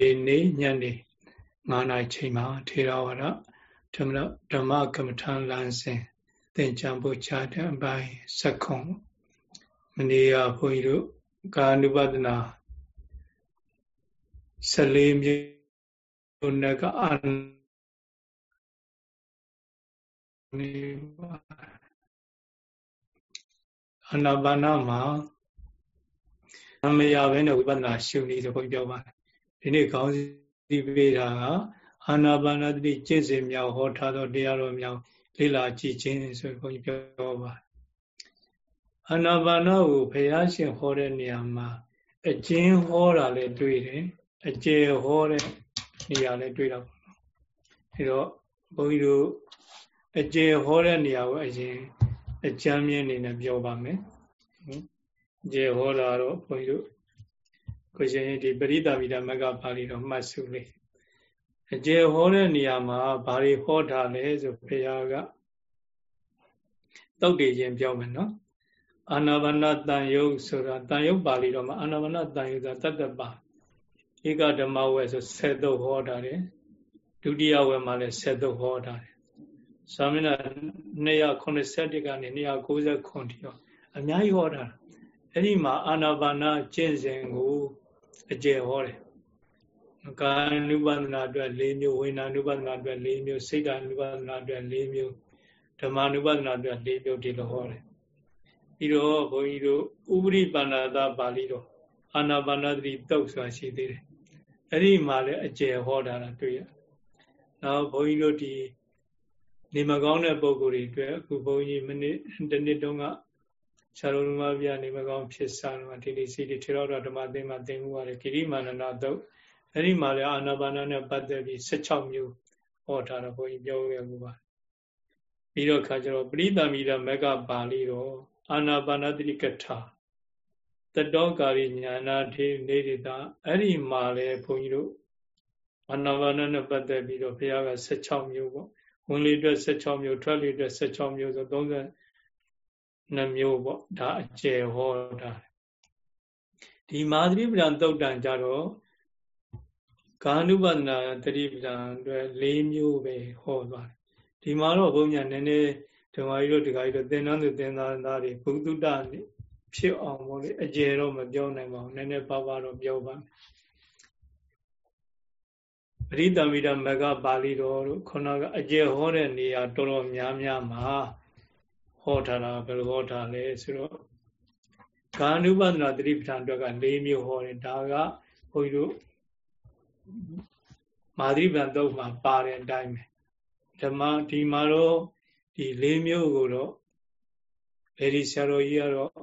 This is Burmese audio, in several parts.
နေ့ညနေ9နာရီချိန်မှာထေရဝါဒဓမ္မဓမ္မကမ္မထာလမ်းစဉ်သင်္ချံပုချတဲ့အပိုင်းစက္ခုံမနေ့ကဘုန်းကြီးတို့ကာနုပဒနာ14မြို့နဲ့ကအာနေအနာဘာနာမှာအမရဘဲနဲ့ဝိပဿနာရှုနည်းဆိုဘုန်းကြီးပြောပါတယ် ဒီနေ့ခေါင်းစည်းပေးတာကအာနာပါနတိကျင့်စဉ်မြောက်ဟောထားသောတရားတော်မြောက်လေ့လာကြည့်ခြင်းဆိုဘုန်းကြီးပြောပါတယ်အာနာပါနကိုဘုရားရှင်ဟောတဲ့နေရာမှာအကျဉ်းဟောတာလည်းတွေ့တယ်အကျေဟောတဲ့နေရာလည်းတွေ့တော့အဲတော့ဘုန်းကြီးတို့အကျေဟောတဲ့နေရာကိုအရင်အကြမ်းမြင့်အနေနဲ့ပြောပါမယ်အကျေဟောတာတော့ဘုန်းကြီးတို့ ကိုရှင်ဒီပရိသမီတာမကပါဠိတော်မှတ်စုလေးအကျေဟောတဲ့နေရာမှာဘာတွေဟောတာလဲဆိုဘုရားကတုတ်တည်ခြင်းပြောမယ်နော်အာနာပါနတန်ယုတ်ဆိုတာတန်ယုတ်ပါဠိတော်မှာအာနာပါနတန်ယုတ်ဆိုတာတတ္တပါဧကဓမ္မဝဲဆိုဆက်တော့ဟောတာတယ်ဒုတိယဝဲမှာလည်းဆက်တော့ဟောတာတယ်သာမဏေ281ကနေ290ထိတော့အများကြီးဟောတာအဲ့ဒီမှာအာနာပါနာကျင့်စဉ်ကို အကျယ်ဟောတယ်ကာနုပဒနာအတွက်၄မျိုးဝိညာဉ်နုပဒနာအတွက်၄မျိုးစိတ်ဓာနုပဒနာအတွက်၄မျိုးဓမ္မနုပဒနာအတွက်၄မျိုးဒီလိုဟောတယ်ပြီးတော့ဘုန်းကြီးတို့ဥပရိပန္နတာပါဠိတော်အာနာပါနတိတုတ်ဆိုတာရှိသေးတယ်အဲ့ဒီမှာလည်းအကျယ်ဟောတာတွေ့ရနောက်ဘုန်းကြီးတို့ဒီနေမကောင်းတဲ့ပုံကိုယ်တွေအတွက်အခုဘုန်းကြီးမနစ်တနေ့တုန်းက ဆရာတော်မပြနေမကောင်းဖြစ်စားတော့ဒီလေးစီဒီထေရတော်ဓမ္မသင်္မှာသင်မှုရတယ်ကိရိမာနနာတုတ်အဲ့ဒီမှာလည်းအာနာပါနနဲ့ပတ်သက်ပြီး16မျိုးဟောထားတော့ဘုန်းကြီးပြောခဲ့မှုပါပြီးတော့ခါကျတော့ပရိသမီရမကပါဠိတော်အာနာပါနတိကထာတတောကာရိညာနာထေနေရတာအဲ့ဒီမှာလည်းဘုန်းကြီးတို့အာနာပါနနဲ့ပတ်သက်ပြီးတော့ဘုရားက16မျိုးပေါ့ဝင်လေအတွက်16မျိုးထွက်လေအတွက်16မျိုးဆို 32မျိုးပေါ့ဒါအကျယ်ဟောတာဒီမာသရိပဒံသုတ်တန်ကြတော့ကာနုပဒနာတတိပဒံအတွက်၄မျိုးပဲဟောသွားတယ်ဒီမှာတော့ဘုန်းကြီးနည်းနည်းဓမ္မကြီးတို့ဒကာကြီးတို့သင်္นานသူသင်္သာသားတွေဘုသူတ္တဖြစ်အောင်ပေါ့လေအကျယ်တော့မပြောနိုင်ပါဘူးနည်းနည်းပါးပါးတော့ပြောပါမယ်ပရိသမီရမကပါဠိတော်တို့ခုနကအကျယ်ဟောတဲ့နေရာတော်တော်များများမှာ ဟောထားတာဘယ်လိုဟောထားလဲဆိုတော့ကာနုပဒနာတတိပဋ္ဌာန်အတွက်က၄မျိုးဟောတယ်ဒါကဘုန်းကြီးတို့မာသရိပံတုတ်မှာပါတဲ့အတိုင်းပဲဓမ္မဒီမှာတော့ဒီ၄မျိုးကိုတော့ဗေဒီဆရာတော်ကြီးကတော့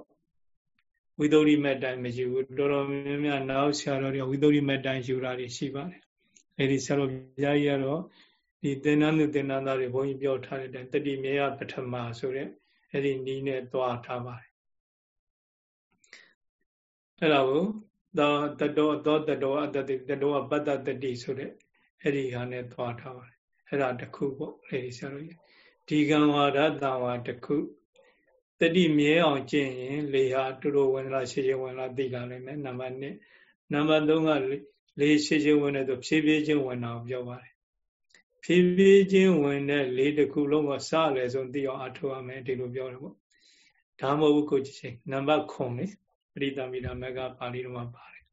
ဝိသုရိမက်တိုင်းမယူဘူးတော်တော်များများနောက်ဆရာတော်တွေဝိသုရိမက်တိုင်းယူတာတွေရှိပါတယ်အဲဒီဆရာတော်ဘုရားကြီးကတော့ဒီသင်္นานသူသင်္นานသားတွေဘုန်းကြီးပြောထားတဲ့အတိုင်းတတိမေယပထမဆိုတဲ့ အဲ့ဒီနီးနဲ့သွားထားပါတယ်အဲ့ဒါကိုသောတတောသောတတောအတတိတတောပတ္တတတိဆိုတဲ့အဲ့ဒီဟာနဲ့သွားထားပါတယ်အဲ့ဒါတစ်ခုပေါ့အဲ့ဒီဆရာတော်ကြီးဒီကံဝါဒတံဝါတစ်ခုတတိမြဲအောင်ကျင့်ရင်လေဟာတူတူဝင်လာရှေ့ရှေ့ဝင်လာသိလာနိုင်မယ်နံပါတ်1နံပါတ်3ကလေရှေ့ရှေ့ဝင်တဲ့ဆိုဖြည်းဖြည်းချင်းဝင်အောင်ပြောပါတယ် ဖြည်းဖြည်းချင်းဝင်တဲ့လေတစ်ခုလုံးကစလဲဆုံးသိအောင်အထောက်အမယ်ဒီလိုပြောတယ်ပေါ့ဒါမဟုတ်ဘူးကိုကြည့်နံပါတ်9လေပရိသမီရာမကပါဠိတော်မှာပါတယ်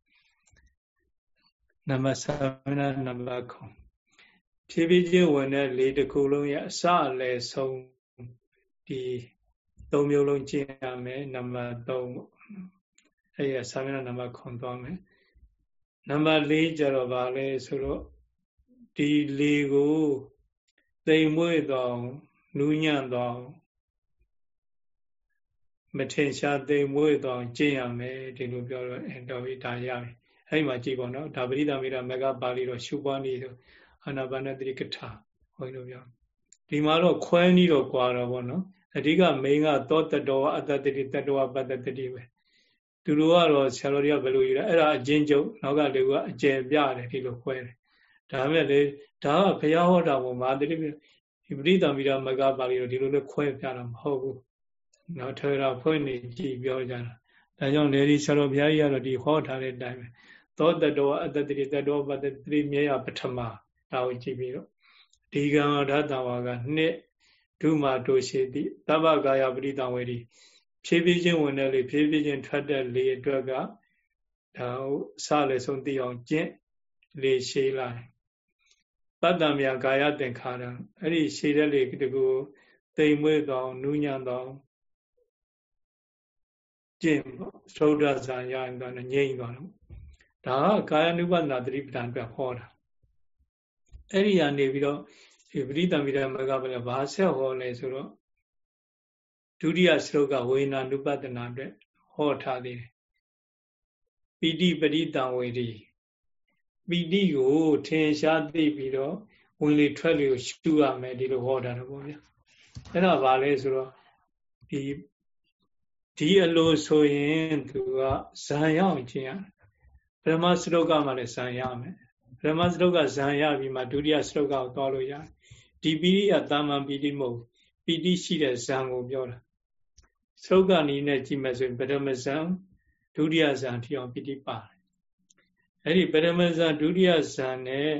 နံပါတ်7နံပါတ်9ဖြည်းဖြည်းချင်းဝင်တဲ့လေတစ်ခုလုံးရဲ့အစအလယ်ဆုံးဒီသုံးမျိုးလုံးကျင့်ရမယ်နံပါတ်3ပေါ့အဲ့ရဆာမဏနံပါတ်9သွားမယ်နံပါတ်4ကျတော့ဗာလဲဆိုတော့ ဒီလေကိုသိမ်မွေ့တော့နူးညံ့တော့မထင်ရှားသိမ်မွေ့တော့ကျင့်ရမယ်ဒီလိုပြောတော့အဲတော်ပြီဒါရပြီအဲ့ဒီမှာကြည့်ပါတော့ဒါပရိသမီရမကပါဠိတော့ရှုပွားနေတော့အာနာပါနတိကထာဟောလို့ပြောဒီမှာတော့ခွဲနီးတော့ကွာတော့ဗောနော်အဓိကမိန်ကသောတတောအတ္တတိတတောပတ္တတိပဲသူတို့ကတော့ဆရာတော်တွေကဘယ်လိုယူလဲအဲ့ဒါအချင်းချုပ်နောက်ကလူကအကျယ်ပြတယ်ဒီလိုခွဲတယ် ဒါမဲ့လေဒါကဘုရားဟောတာပေါ်မှာတိတိဒီပရိသမီရမကပါဠိတော့ဒီလိုလေခွဲပြတာမဟုတ်ဘူးနော်ထေရဖွင့်နေကြည့်ပြောကြတာဒါကြောင့်လေဒီဆရာတော်ဘုရားကြီးကတော့ဒီဟောထားတဲ့အတိုင်းပဲသောတတောအတ္တတိတတောပတ္တိမြေယပထမဒါကိုကြည့်ပြီးတော့ဒီကံဓာတဝါကနှစ်ဒုမာတို့ရှိသည်တဗ္ဗကာယပရိတံဝေဒီဖြည်းဖြည်းချင်းဝင်တဲ့လေဖြည်းဖြည်းချင်းထွက်တဲ့လေအတွက်ကဒါစလည်းဆုံးသိအောင်ကျင့်လေရှည်လိုက် ပတ္တမြာကာယသင်္ခါရအဲ့ဒီရှည်တဲ့လေတကူတိမ်မွေးသောနူးညံ့သောကျင့်ပေါ့သုဒ္ဓဇာရရင်တော့ငြိမ့်သွားတော့ဒါကကာယ ानु ပနာသတိပဋ္ဌာန်အတွက်ဟောတာအဲ့ဒီကနေပြီးတော့ဒီပရိသမီရမကဘယ်ဘာဆက်ဟောလဲဆိုတော့ဒုတိယစရုပ်ကဝေနာနုပတနာအတွက်ဟောထားသေးတယ်ပီတိပရိတံဝေဒီ ပီတိကိုထင်ရှားသိပြီးတော့ဝင်လေထွက်လေကိုရှုရမယ်ဒီလိုဟောတာတော့ပေါ့ဗျာအဲ့ဒါဘာလဲဆိုတော့ဒီဒီအလိုဆိုရင်သူကဇံရောက်ခြင်းရပရမစရုပ်ကမှလည်းဇံရမယ်ပရမစရုပ်ကဇံရပြီးမှဒုတိယစရုပ်ကိုသွားလို့ရတယ်ဒီပီတိကတာမန်ပီတိမဟုတ်ပီတိရှိတဲ့ဇံကိုပြောတာစရုပ်ကနီးနဲ့ကြည့်မယ်ဆိုရင်ပရမဇံဒုတိယဇံထီအောင်ပီတိပါတယ် အဲ့ဒီပရမဇံဒုတိယဇံနဲ့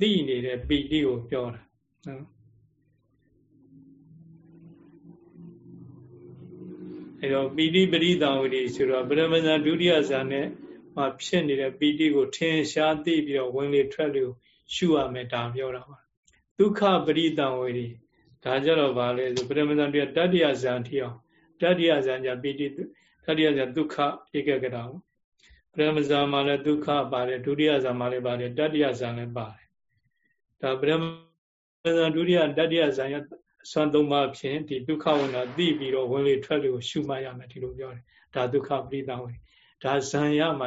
သိနေတဲ့ပီတိကိုပြောတာနော်အဲတော့ပီတိပရိသံဝတိဆိုတော့ပရမဇန်ဒုတိယဇာနဲ့မှဖြစ်နေတဲ့ပီတိကိုထင်ရှားသိပြီးတော့ဝင်လေထွက်လေရှုရမယ်ဒါပြောတာပါဒုက္ခပရိသံဝတိဒါကြတော့ဗာလဲဆိုပရမဇန်တရားတတ္တိယဇာထီအောင်တတ္တိယဇာညပီတိတတ္တိယဇာဒုက္ခဧကကတာ ပရမဇန်မှာလည်းဒုက္ခပါတယ်ဒုတိယဇာမှာလည်းပါတယ်တတ္တိယဇာလည်းပါတယ်ဒါပရမဇန်ဒုတိယတတ္တိယဇာညအစွမ်းသုံးပါးဖြင့်ဒီဒုက္ခဝိနာသိပြီးတော့ဝင်လေထွက်လေကိုရှုမှတ်ရမယ်ဒီလိုပြောတယ်ဒါဒုက္ခပရိသဝေဒါဇံရမှ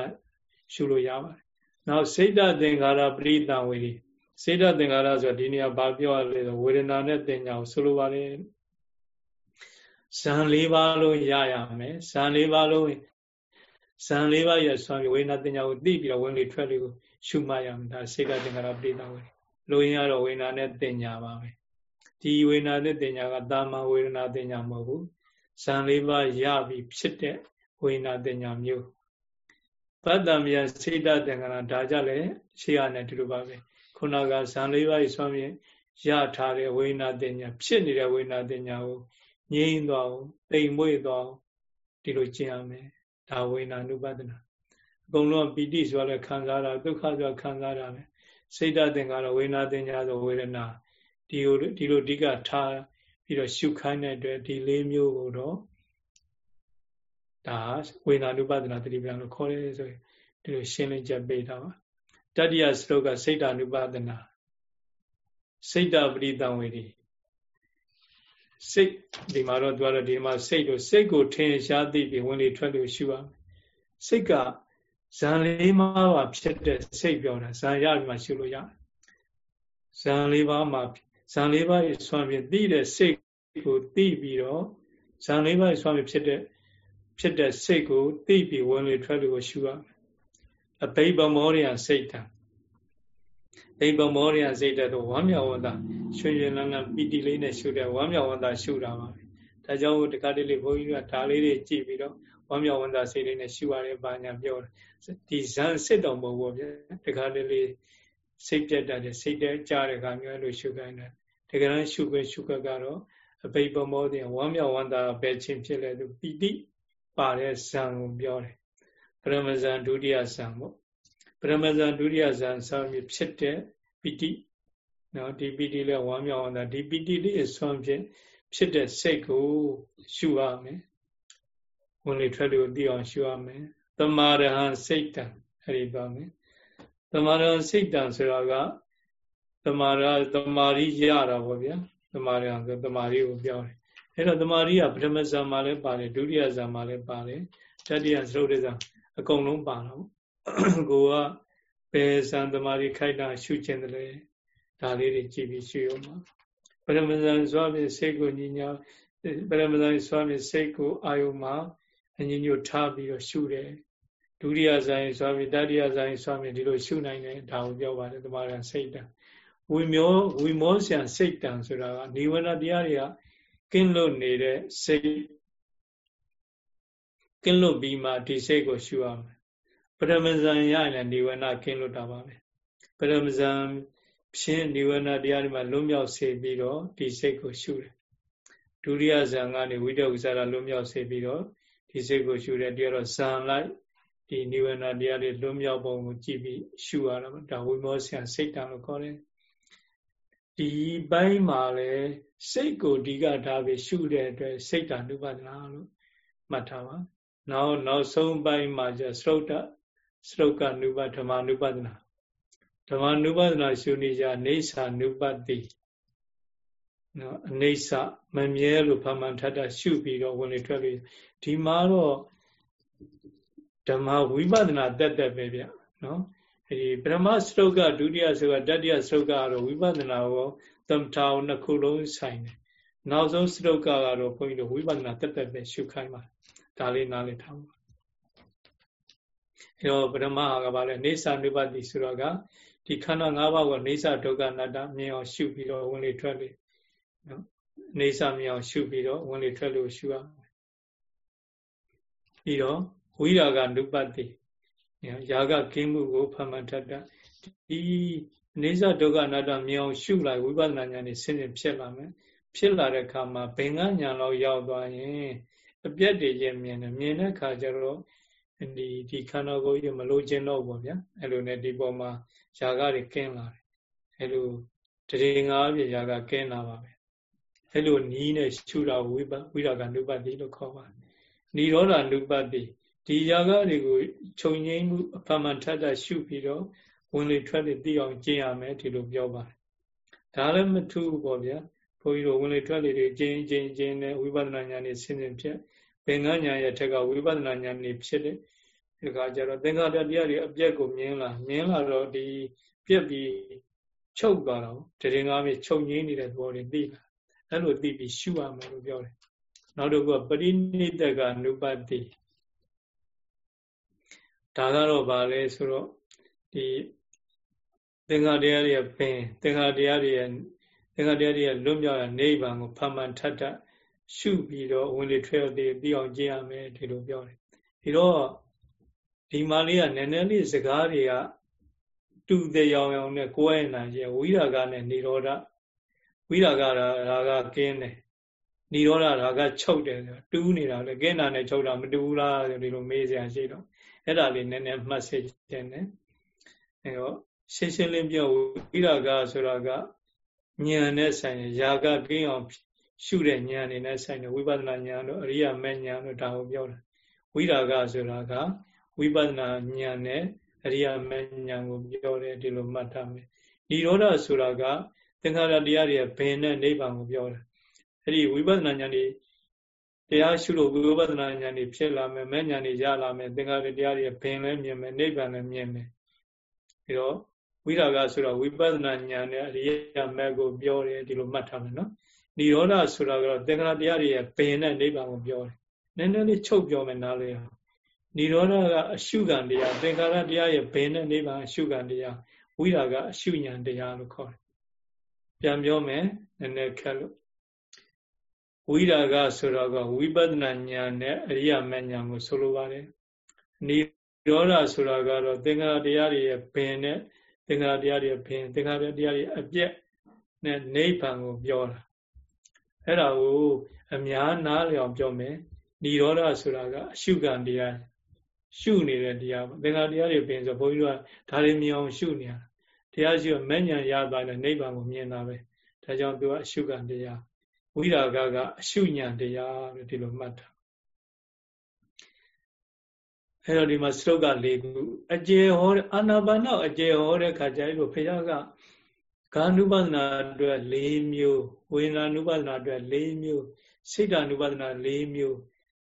ရှုလို့ရပါတယ်နောက်စိတ်တသင်္ခါရပရိသဝေစိတ်တသင်္ခါရဆိုဒီနေရာဘာပြောရလဲဆိုဝေဒနာနဲ့တင်ညာကိုဆိုလိုပါတယ်ဇံ၄ပါးလုံးရရမယ်ဇံ၄ပါးလုံး ဇံ၄ပါးရဲ့ဆွမ်းဝေဒနာတင်ညာကိုသိပြီးတော့ဝင်လေထွက်လေကိုရှုမှတ်ရမယ်ဒါစိတ်တသင်္ခါရပရိသဝေလိုရင်းကတော့ဝေဒနာနဲ့တင်ညာပါပဲဒီဝေဒနာတဲ့တင်ညာကတာမန်ဝေဒနာတင်ညာမဟုတ်ဘူးဇံလေးပါးရပြီးဖြစ်တဲ့ဝေဒနာတင်ညာမျိုးပတ္တမြတ်စိတ်တသင်္ကနာဒါကြလည်းရှေ့ရနဲ့ဒီလိုပါပဲခုနကဇံလေးပါးဆွမ်းမြင်ရထားတဲ့ဝေဒနာတင်ညာဖြစ်နေတဲ့ဝေဒနာတင်ညာကိုငြိမ်းသွားအောင်တိမ်မွေ့သွားအောင်ဒီလိုကျင့်ရမယ် ဒါဝေဒနာနုပဒနာအကုန်လုံးပီတိဆိုလည်းခံစားတာဒုက္ခဆိုခံစားတာပဲစိတ်တသင်္ကာရဝေဒနာတင်ညာဆိုဝေဒနာဒီလိုဒီလိုအဓိကထားပြီးတော့ရှုခိုင်းတဲ့အတွက်ဒီလေးမျိုးကိုတော့ဒါဝေနာနုပဒနာတတိပ္ပံလို့ခေါ်ရဲဆိုရင်ဒီလိုရှင်းလင်းချက်ပေးတာပါတတိယစတုကစိတ်တာနုပဒနာစိတ်တာပရိသံဝေဒီ စိတ်ဒီမှာတော့ပြောတော့ဒီမှာစိတ်တို့စိတ်ကိုထင်ရှားသိပြီးဝင်လေထွက်လို့ရှုရမယ်စိတ်ကဇံလေးပါးပါဖြစ်တဲ့စိတ်ပြောတာဇံရပြီးမှရှုလို့ရတယ်ဇံလေးပါးမှာဇံလေးပါးရဲ့ဆွမ်းဖြင့်သိတဲ့စိတ်ကိုသိပြီးတော့ဇံလေးပါးရဲ့ဆွမ်းဖြင့်ဖြစ်တဲ့ဖြစ်တဲ့စိတ်ကိုသိပြီးဝင်လေထွက်လေကိုရှုရမယ်အဘိဗမောရိယစိတ်တံ ဘိဗမောရိယစိတ်တော့ဝမ်းမြောက်ဝမ်းသာရွှင်ရွှင်လန်းလန်းပီတိလေးနဲ့ရှုတဲ့ဝမ်းမြောက်ဝမ်းသာရှုတာပါပဲဒါကြောင့်တခါတလေဘုန်းကြီးကဒါလေးတွေကြည့်ပြီးတော့ဝမ်းမြောက်ဝမ်းသာစိတ်လေးနဲ့ရှုရတဲ့ဘာညာပြောတယ်ဒီဇန်စစ်တော်မဟုတ်ဘူးဗျတခါတလေစိတ်ပြတ်တဲ့စိတ်တဲကြားတဲ့ခါမျိုးလို့ရှုခိုင်းတယ်တကယ်တမ်းရှုခွင့်ရှုခက်ကတော့အဘိပမောတဲ့ဝမ်းမြောက်ဝမ်းသာပဲချင်းဖြစ်လဲသူပီတိပါတဲ့ဇံကိုပြောတယ်ပရမဇန်ဒုတိယဇံပေါ့ပ ရမဇန်ဒုတိယဇံဆောင်းပြီးဖြစ်တဲ့ပီတိနော်ဒီပီတိလဲဝမ်းမြောက်ဝမ်းသာဒီပီတိလေးအစွမ်းဖြင့်ဖြစ်တဲ့စိတ်ကိုရှုရမယ်ဝင်လေထွက်လေကိုသိအောင်ရှုရမယ်သမာရဟံစိတ်တံအဲ့ဒီပါမယ်သမာရစိတ်တံဆိုတာကသမာရသမာရိရတာပေါ့ဗျာသမာရဆိုသမာရိကိုပြောတယ်အဲ့တော့သမာရိကပထမဇာမှာလည်းပါတယ်ဒုတိယဇာမှာလည်းပါတယ်တတိယသရုပ်ရဇာအကုန်လုံးပါတော့ ကိုကဘယ်ဇံသမာရိခိုက်တာရှုခြင်းတည်းဒါလေးတွေကြည့်ပြီးရှုရမှာပထမဇန်စွာဖြင့်စိတ်ကိုညညာပထမဇန်စွာဖြင့်စိတ်ကိုအာယုမှာအညညွတ်ထားပြီးတော့ရှုတယ်ဒုတိယဇန်စွာဖြင့်တတိယဇန်စွာဖြင့်ဒီလိုရှုနိုင်တယ်ဒါကိုပြောပါတယ်သမာဓိစိတ်တဝိမောဝိမောဆံစိတ်တံဆိုတာကနိဝရဏတရားတွေကကင်းလွတ်နေတဲ့စိတ်ကင်းလွတ်ပြီးမှဒီစိတ်ကိုရှုရမယ် ပရမဇန်ရရင်လည်းနိဝရဏကင်းလို့တာပါပဲပရမဇန်ဖြင့်နိဝရဏတရားတွေမှာလွတ်မြောက်စေပြီးတော့ဒီစိတ်ကိုရှုတယ်ဒုတိယဇန်ကနေဝိတ္တဥစ္စာလွတ်မြောက်စေပြီးတော့ဒီစိတ်ကိုရှုတယ်တရားတော့ဇန်လိုက်ဒီနိဝရဏတရားတွေလွတ်မြောက်ပုံကိုကြည့်ပြီးရှုရတာဒါဝိမောဆရာစိတ်တံလို့ခေါ်တယ်ဒီပိုင်းမှာလဲစိတ်ကိုအဓိကထားပြီးရှုတဲ့အတွက်စိတ်တ ानु ပဒနာလို့မှတ်ထားပါနောက်နောက်ဆုံးပိုင်းမှာကျသရုတ်တ စရုပ်ကနုပဓမ္မနုပဒနာဓမ္မနုပဒနာရှုနေကြအိဋ္ဌာနုပတိနော်အိဋ္ဌာမမြဲလို့ဘာမှထပ်တာရှုပြီးတော့ဝင်လေထွက်လေဒီမှာတော့ဓမ္မဝိပဒနာတက်တက်ပဲဗျနော်အဲဒီပထမစရုပ်ကဒုတိယစရုပ်ကတတိယစရုပ်ကတော့ဝိပဒနာရောသမထာကိုနှစ်ခုလုံးဆိုင်တယ်နောက်ဆုံးစရုပ်ကကတော့ခွန်ကြီးတို့ဝိပဒနာတက်တက်ပဲရှုခိုင်းပါဒါလေးနားလည်ထားပါ အဲတော့ပရမဟာကဘာလဲနေသနုပတိဆိုတော့ကဒီခန္ဓာ၅ပါးကိုနေသဒုက္ခအနတ္တမြင်အောင်ရှုပြီးတော့ဝင်လေထွက်လေနော်နေသမြင်အောင်ရှုပြီးတော့ဝင်လေထွက်လို့ရှုရမယ်ပြီးတော့ဝိရာဂနုပတိယာကကင်းမှုကိုဖမှန်ထက်တာဒီနေဇဒုက္ခအနတ္တမြင်အောင်ရှုလိုက်ဝိပဿနာဉာဏ်နဲ့ဆင်းရဲဖြစ်လာမယ်ဖြစ်လာတဲ့အခါမှာဘင်္ဂဉာဏ်လောက်ရောက်သွားရင်အပြက်တွေချင်းမြင်တယ်မြင်တဲ့အခါကျတော့ ဒီဒီခန္ဓာကိုယ်ကြီးမလို့ခြင်းတော့ပေါ့ဗျာအဲ့လိုနဲ့ဒီပေါ်မှာຢာကတွေကင်းလာတယ်အဲ့လိုတရေငါးပြຢာကကင်းလာပါပဲအဲ့လိုနီးနဲ့ရှုတာဝိပဝိရာကနုပတိလို့ခေါ်ပါတယ်နိရောဓနုပတိဒီຢာကတွေကိုခြုံငိမ့်မှုအဖမှန်ထက်တာရှုပြီးတော့ဝင်လေထွက်လေသိအောင်ကျင့်ရမယ်ဒီလိုပြောပါတယ်ဒါလည်းမထူးပေါ့ဗျာဘုန်းကြီးတို့ဝင်လေထွက်လေတွေကျင့်ကျင့်ကျင့်နဲ့ဝိပဿနာဉာဏ်နဲ့ဆင်းဆင်းဖြစ် ဘင်္ဂဉာဏ်ရဲ့ထက်ကဝိပဿနာဉာဏ်นี่ဖြစ်တယ်ဒီကကြတော့သင်္ခါရတရားတွေအပြက်ကိုမြင်လာမြင်လာတော့ဒီပြက်ပြီးချုပ်သွားတော့တရင်ကားပြီးချုပ်ငင်းနေတဲ့သဘောတွေသိလာအဲ့လိုသိပြီးရှုရမယ်လို့ပြောတယ်နောက်တစ်ခုကပရိနိတကနုပတိဒါကတော့ဗာလဲဆိုတော့ဒီသင်္ခါတရားတွေပင်သင်္ခါတရားတွေသင်္ခါတရားတွေလွတ်မြောက်ရနိဗ္ဗာန်ကိုဖမှန်ထထ ရှုပြီးတော့ဝင်လေထွက်သေးပြီးအောင်ကျင့်ရမယ်ဒီလိုပြောတယ်ဒီတော့ဒီမာလေးကနည်းနည်းလေးစကားတွေကတူတဲ့ရောင်ရောင်နဲ့ကိုယ်ရဲ့နာကျဝိရာဂနဲ့និရောဓဝိရာဂရာဂကင်းတယ်និရောဓရာဂချုပ်တယ်ဆိုတူးနေတာလေကင်းတာနဲ့ချုပ်တာမတူဘူးလားဒီလိုမေးစရာရှိတော့အဲ့ဒါလေးနည်းနည်းမှတ်စေချင်တယ်အဲတော့ရှင်းရှင်းလင်းပြောဝိရာဂဆိုတာကဉာဏ်နဲ့ဆိုင်ရာဂကင်းအောင် ရှုတဲ့ဉာဏ်နေနဲ့ဆိုင်တဲ့ဝိပဿနာဉာဏ်တို့အရိယာမဲ့ဉာဏ်တို့ဒါကိုပြောတာဝိရာဂဆိုတာကဝိပဿနာဉာဏ်နဲ့အရိယာမဲ့ဉာဏ်ကိုပြောတယ်ဒီလိုမှတ်ထားမယ်និရောဓဆိုတာကသင်္ခါရတရားတွေဘယ်နဲ့နိဗ္ဗာန်ကိုပြောတာအဲ့ဒီဝိပဿနာဉာဏ်တွေတရားရှုလို့ဝိပဿနာဉာဏ်တွေဖြစ်လာမယ်မဲ့ဉာဏ်တွေရလာမယ်သင်္ခါရတရားတွေဘယ်လဲမြင်မယ်နိဗ္ဗာန်လည်းမြင်မယ်ပြီးတော့ဝိရာဂဆိုတော့ဝိပဿနာဉာဏ်နဲ့အရိယာမဲ့ကိုပြောတယ်ဒီလိုမှတ်ထားမယ်နော် နိရောဓဆိုတာကတော့သင်္ခါရတရားတွေရဲ့ဘယ်နဲ့နိဗ္ဗာန်ကိုပြောတယ်နည်းနည်းလေးချုပ်ပြောမယ်နားလေအောင်နိရောဓကအရှုခံတရားသင်္ခါရတရားရဲ့ဘယ်နဲ့နိဗ္ဗာန်အရှုခံတရားဝိရာကအရှုဉဏ်တရားလို့ခေါ်တယ်ပြန်ပြောမယ်နည်းနည်းခက်လို့ဝိရာဂဆိုတော့ကဝိပဿနာဉာဏ်နဲ့အရိယာမဉာဏ်ကိုဆိုလိုပါတယ်နိရောဓဆိုတာကတော့သင်္ခါရတရားတွေရဲ့ဘင်နဲ့သင်္ခါရတရားတွေဘင်သင်္ခါရတရားတွေအပြက်နဲ့နိဗ္ဗာန်ကိုပြောတာ အဲ့ဒါကိုအများနားလျောင်ပြောမယ်និရောဓဆိုတာကအရှုခံတရားရှုနေတဲ့တရားပေါ့သင်္ခါတရားတွေပြင်ဆိုဘုန်းကြီးတို့ကဒါတွေမြင်အောင်ရှုနေရတာတရားရှိတော့မဲ့ညာရသွားတယ်နိဗ္ဗာန်ကိုမြင်တာပဲဒါကြောင့်သူကအရှုခံတရားဝိရာဂကအရှုညာတရားလို့ဒီလိုမှတ်တာအဲ့တော့ဒီမှာစတုက၄ခုအကျေဟောအာနာပါနအကျေဟောတဲ့ခါကျအဲ့လိုဖခင်က ကာနုပဒနာအတွက်၄မျိုးဝေဒနာနုပဒနာအတွက်၄မျိုးစိတ်ဓာနုပဒနာ၄မျိုး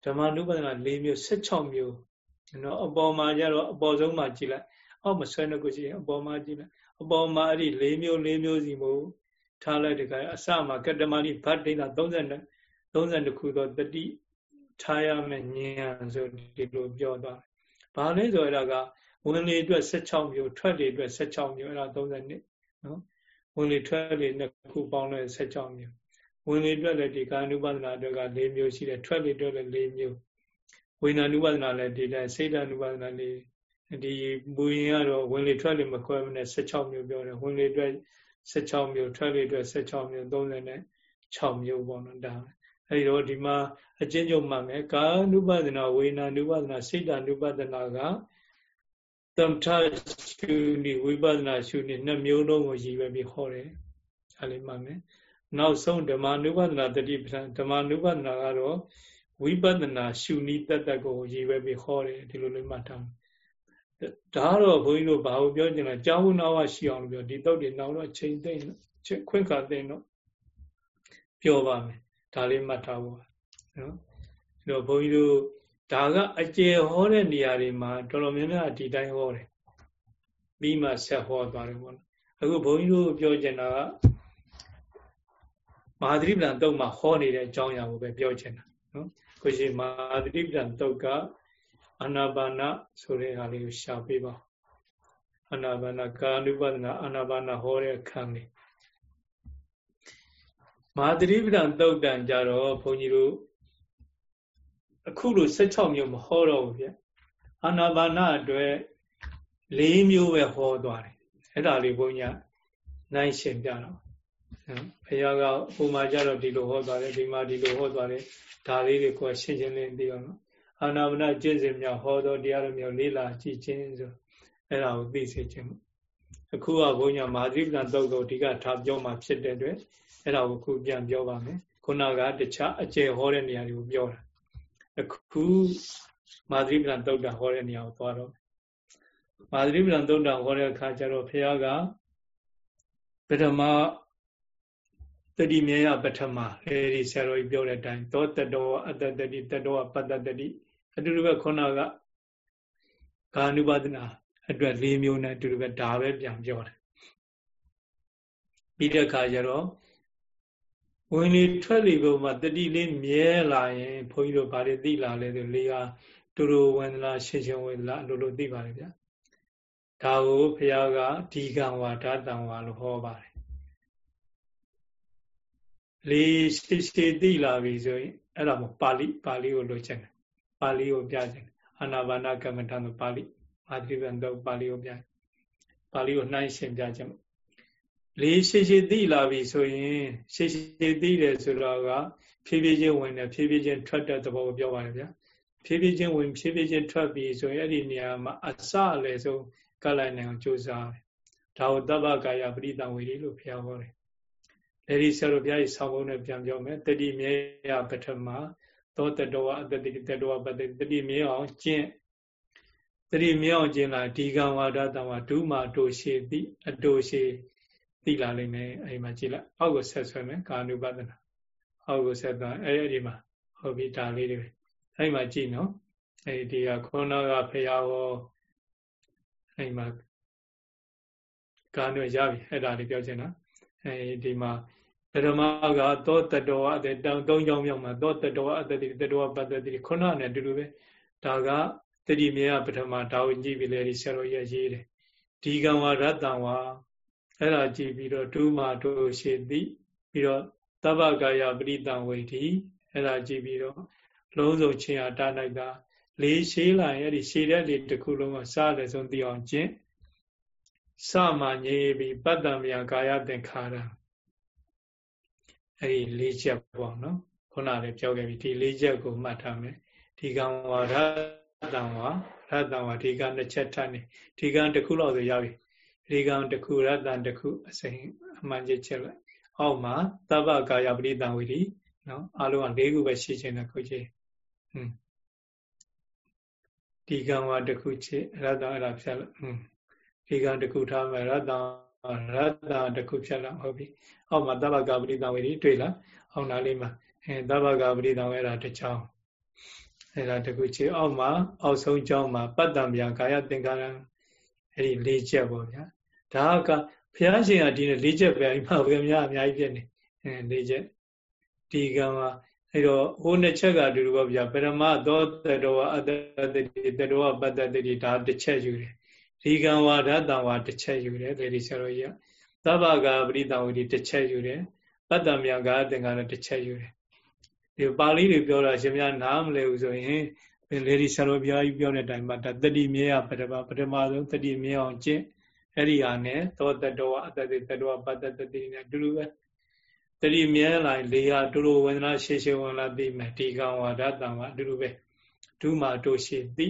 ဓမ္မနုပဒနာ၄မျိုး16မျိုးနော်အပေါ်မှာကျတော့အပေါ်ဆုံးမှာကြည့်လိုက်အောက်မဆွဲနေကိုရှိရင်အပေါ်မှာကြည့်လိုက်အပေါ်မှာအဲ့ဒီ၄မျိုး၄မျိုးစီမို့ထားလိုက်တခါအစမှာကတ္တမဏိဗတ်ဒိဋ္ဌ30 32ခုသောတတိထားရမယ်ဉာဏ်ဆိုဒီလိုပြောသွားတယ်။ဘာလဲဆိုတော့ကဝင်လေအတွက်16မျိုးထွက်လေအတွက်16မျိုးအဲ့ဒါ32နော် ဝင်လေထွက်လေနှစ်ခုပေါင်းလို့16မျိုးဝင်လေအတွက်လည်းဒီကာနုပဒနာအတွက်က၄မျိုးရှိတယ်ထွက်လေအတွက်လည်း၄မျိုးဝိညာဉ်ဥပဒနာလည်းဒီတိုင်းစေတ ानु ပဒနာလေးဒီမူရင်ကတော့ဝင်လေထွက်လေမခွဲမနဲ့16မျိုးပြောတယ်ဝင်လေအတွက်16မျိုးထွက်လေအတွက်16မျိုး36မျိုးပေါ့နော်ဒါအဲဒီတော့ဒီမှာအချင်းချုပ်မှမယ်ကာနုပဒနာဝေနာနုပဒနာစိတ်တနုပဒနာက သမထရှုနေဝိပဿနာရှုနေနှစ်မျိုးလုံးကိုရည်ရွယ်ပြီးဟောတယ်ဒါလေးမှမယ်နောက်ဆုံးဓမ္မနုပဒနာတတိပဌာန်ဓမ္မနုပဒနာကတော့ဝိပဿနာရှုနည်းတတ်တတ်ကိုရည်ရွယ်ပြီးဟောတယ်ဒီလိုလေးမှတ်ထားဒါတော့ဘုန်းကြီးတို့ဘာလို့ပြောကြလဲကြောင်းနာဝရှိအောင်လို့ပြောဒီတော့ဒီနောက်တော့ချိန်သိမ့်ခွင့်ခါသိမ့်တော့ပြောပါမယ်ဒါလေးမှတ်ထားဖို့နော်အဲတော့ဘုန်းကြီးတို့ ဒါကအကျေဟောတဲ့နေရာတွေမှာတော်တော်များများဒီတိုင်းဟောတယ်ပြီးမှဆက်ဟောသွားတယ်ပေါ့နော်အခုဘုန်းကြီးတို့ပြောချင်တာကမဟာသတိပ္ပံတုတ်မှာဟောနေတဲ့အကြောင်းအရာကိုပဲပြောချင်တာနော်ကိုရှိမဟာသတိပ္ပံတုတ်ကအနာပါနဆိုတဲ့ဟာလေးကိုရှားပေးပါအနာပါနကာနုပဒနာအနာပါနဟောတဲ့အခန်းလေးမဟာသတိပ္ပံတုတ်တန်ကြတော့ဘုန်းကြီးတို့ အခုလို16မျိုးမဟောတော့ဘူးဗျအာနာပါနအတွက်၄မျိုးပဲဟောသွားတယ်အဲ့ဒါလေးဘုန်းကြီးနိုင်ရှင်ပြတော့ဘုရားကဟိုမှာကြတော့ဒီလိုဟောသွားတယ်ဒီမှာဒီလိုဟောသွားတယ်ဒါလေးတွေကိုရှင်းရှင်းလင်းသိအောင်နော်အာနာပါနကျင့်စဉ်များဟောတော့တရားတော်မျိုးလေးလာကြည့်ခြင်းဆိုအဲ့ဒါကိုသိစေခြင်းအခုကဘုန်းကြီးမာသရိပ္ပံသုတ်ကိုအဓိကထားပြောမှဖြစ်တဲ့အတွက်အဲ့ဒါကိုခုပြန်ပြောပါမယ်ခုနကတခြားအကျယ်ဟောတဲ့နေရာတွေကိုပြောတာ အခုမာသရိပ္ပံသုတ်တာဟောတဲ့နေရာကိုသွားတော့မာသရိပ္ပံသုတ်တာဟောတဲ့အခါကျတော့ဘုရားကပထမတတိမြေယပထမအဲဒီဆရာတော်ကြီးပြောတဲ့အတိုင်းသောတတောအတ္တတတိတတောပတ္တတတိအတူတူပဲခုနကကာနုပါဒနာအတွက်၄မျိုးနဲ့အတူတူပဲဒါပဲပြန်ပြောတယ်ပြီးတဲ့အခါကျတော့ ဝင်လေထွက်လေပုံမှာတတိလေးမြဲလာရင်ဘုန်းကြီးတို့ဗာတွေသိလာလဲဆိုလေကတူတူဝင်လာရှင်းရှင်းဝင်လာအလိုလိုသိပါလေဗျာဒါကိုဘုရားကဒီကံဝါဓာတံဝါလို့ဟောပါတယ်လေရှိရှိသိလာပြီဆိုရင်အဲ့ဒါမပါဠိပါဠိကိုလိုချင်တယ်ပါဠိကိုပြချင်တယ်အာနာပါနကမ္မထံဆိုပါဠိမာတိဗံတော့ပါဠိကိုပြပါဠိကိုနှိုင်းရှင်းပြချင် လေးရှိရှိသိလာပြီဆိုရင်ရှိရှိသိတယ်ဆိုတော့ကဖြည်းဖြည်းချင်းဝင်တယ်ဖြည်းဖြည်းချင်းထွက်တဲ့သဘောကိုပြောပါတယ်ဗျာဖြည်းဖြည်းချင်းဝင်ဖြည်းဖြည်းချင်းထွက်ပြီဆိုရင်အဲ့ဒီနေရာမှာအစအလယ်ဆုံးကလိုက်နိုင်အောင်ကြိုးစားတယ်ဒါကိုတပ္ပကာယပရိသံဝေရီလို့ဖျားဟောတယ်လေဒီဆရာတို့ဘုရားကြီးဆောင်းပုံနဲ့ပြန်ပြောမယ်တတိမြေယပထမသောတတောအတ္တတိတတောပတ္တိတတိမြေအောင်ကျင့်တတိမြေအောင်ကျင့်လာဒီကံဝါဒတံဝါဒုမာတိုရှိတိအတိုရှိ သိလာလိမ့်မယ်အဲဒီမှာကြည့်လိုက်အောက်ကိုဆက်ဆွဲမယ်ကာနုပဒနာအောက်ကိုဆက်သွားအဲဒီမှာဟုတ်ပြီဒါလေးတွေအဲဒီမှာကြည့်နော်အဲဒီကခုနကဖရာဟောအဲဒီမှာကာနုရပြီအဲ့ဒါလေးပြောချင်တာအဲဒီမှာပရမကသောတတောအတေတောင်းသုံးကြောင်းမြောက်မှာသောတတောအတတိတတောပတ္တိခုနနဲ့အတူတူပဲဒါကတတိမြေကပထမဒါကိုကြည့်ပြီးလေဆရာတော်ရရေးတယ်ဒီကံဝရတ္တံဝါ အဲ့ဒါကြည့်ပြီးတော့ဒုမာဒုရှိတိပြီးတော့တဗ္ဗကာယပရိတံဝိတိအဲ့ဒါကြည့်ပြီးတော့လုံးစုံချင်းအားတာနိုင်တာလေးရှိလာရင်အဲ့ဒီရှိတဲ့လေတစ်ခုလုံးကစားတယ်ဆုံးသိအောင်ကျင့်စမှငြိပြီးပတ္တမြာကာယသင်္ခါရအဲ့ဒီလေးချက်ပေါ့နော်ခုနလည်းပြောခဲ့ပြီဒီလေးချက်ကိုမှတ်ထားမယ်ဒီကံဝါရတံဝါရတံဝါဒီကံတစ်ချက်ထပ်နေဒီကံတစ်ခုလောက်ဆိုရပြီ ရေကံတစ်ခုရတန်တစ်ခုအစိမ်အမှန်ကြီးချက်လိုက်အောက်မှာသဗ္ဗကာယပရိတံဝိရိနော်အလုံးက၄ခုပဲရှိခြင်းနဲ့ခုချင်းဟွန်းဒီကံဝတစ်ခုချစ်ရတန်အဲ့ဒါဖြတ်လိုက်ဟွန်းဒီကံတစ်ခုထားမယ်ရတန်ရတန်တစ်ခုဖြတ်လိုက်ဟုတ်ပြီအောက်မှာသဗ္ဗကာပရိတံဝိရိတွေ့လားအောက်နားလေးမှာအဲသဗ္ဗကာပရိတံဝိအဲ့ဒါတစ်ချောင်းအဲ့ဒါတစ်ခုချစ်အောက်မှာအောက်ဆုံးကျောင်းမှာပတ္တံဗျာကာယသင်္ကာရအဲ့ဒီ၄ချက်ပေါ့ဗျာ ဒါကဘုရားရှင်ကဒီ၄ချက်ပဲအမှန်ပဲများအများကြီးဖြစ်နေအဲ၄ချက်ဒီကံမှာအဲ့တော့ဟိုနှစ်ချက်ကတူတူပါဗျာပရမသောတတောအတ္တတိတတောပတ္တတိဒါတစ်ချက်ယူတယ်ဒီကံဝါဒတံဝါတစ်ချက်ယူတယ်ဒီဆရာတော်ကြီးကသဗ္ဗကပရိတံဝတိတစ်ချက်ယူတယ်ပတ္တမြကသင်္ကာရတစ်ချက်ယူတယ်ဒီပါဠိတွေပြောတာရှင်များနားမလဲဘူးဆိုရင်ဘလေဒီဆရာတော်ဘုရားကြီးပြောတဲ့အတိုင်းမှာဒါတတိမြေယပထမပထမဆုံးတတိမြေအောင်ကျင့် အဲ့ဒီဟာနဲ့သောတတဝအတတိတတဝပတ္တတတိနဲ့အတူတူပဲတတိမြဲလာလေဟာတူတူဝန္ဒနာရှေရှေဝင်လာသိမယ်ဒီကံဝါဒတံကအတူတူပဲဒုမာတို့ရှိသိ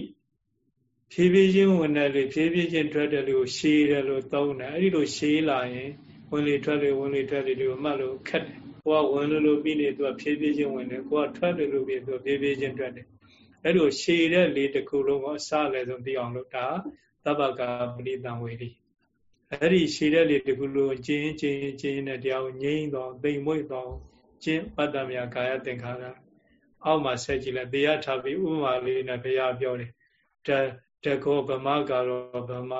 ဖြည်းဖြည်းချင်းဝင်တယ်လေဖြည်းဖြည်းချင်းထွက်တယ်လို့ရှည်တယ်လို့သုံးတယ်အဲ့ဒီလိုရှည်လာရင်ဝင်လေထွက်လေဝင်လေထွက်လေလို့မှတ်လို့ခက်တယ်ကိုကဝင်လို့လို့ပြီးနေသူကဖြည်းဖြည်းချင်းဝင်တယ်ကိုကထွက်လို့လို့ပြီးသူကဖြည်းဖြည်းချင်းထွက်တယ်အဲ့လိုရှည်တဲ့လေတစ်ခုလုံးကိုအစလည်းဆုံးသိအောင်လို့ဒါသဗ္ဗကာပရိသံဝေဒီ အဲ့ဒီရှည်တဲ့လေတစ်ခုလုံးကျင်းကျင်းကျင်းနဲ့တရားကိုငြိမ့်တော့သိမ်မွေ့တော့ကျင့်ပတ္တမြာကာယသင်္ခါရအောက်မှာဆက်ကြည့်လိုက်တရားထားပြီးဥပမာလေးနဲ့ဘုရားပြောတယ်တကောဗမကာရောဗမ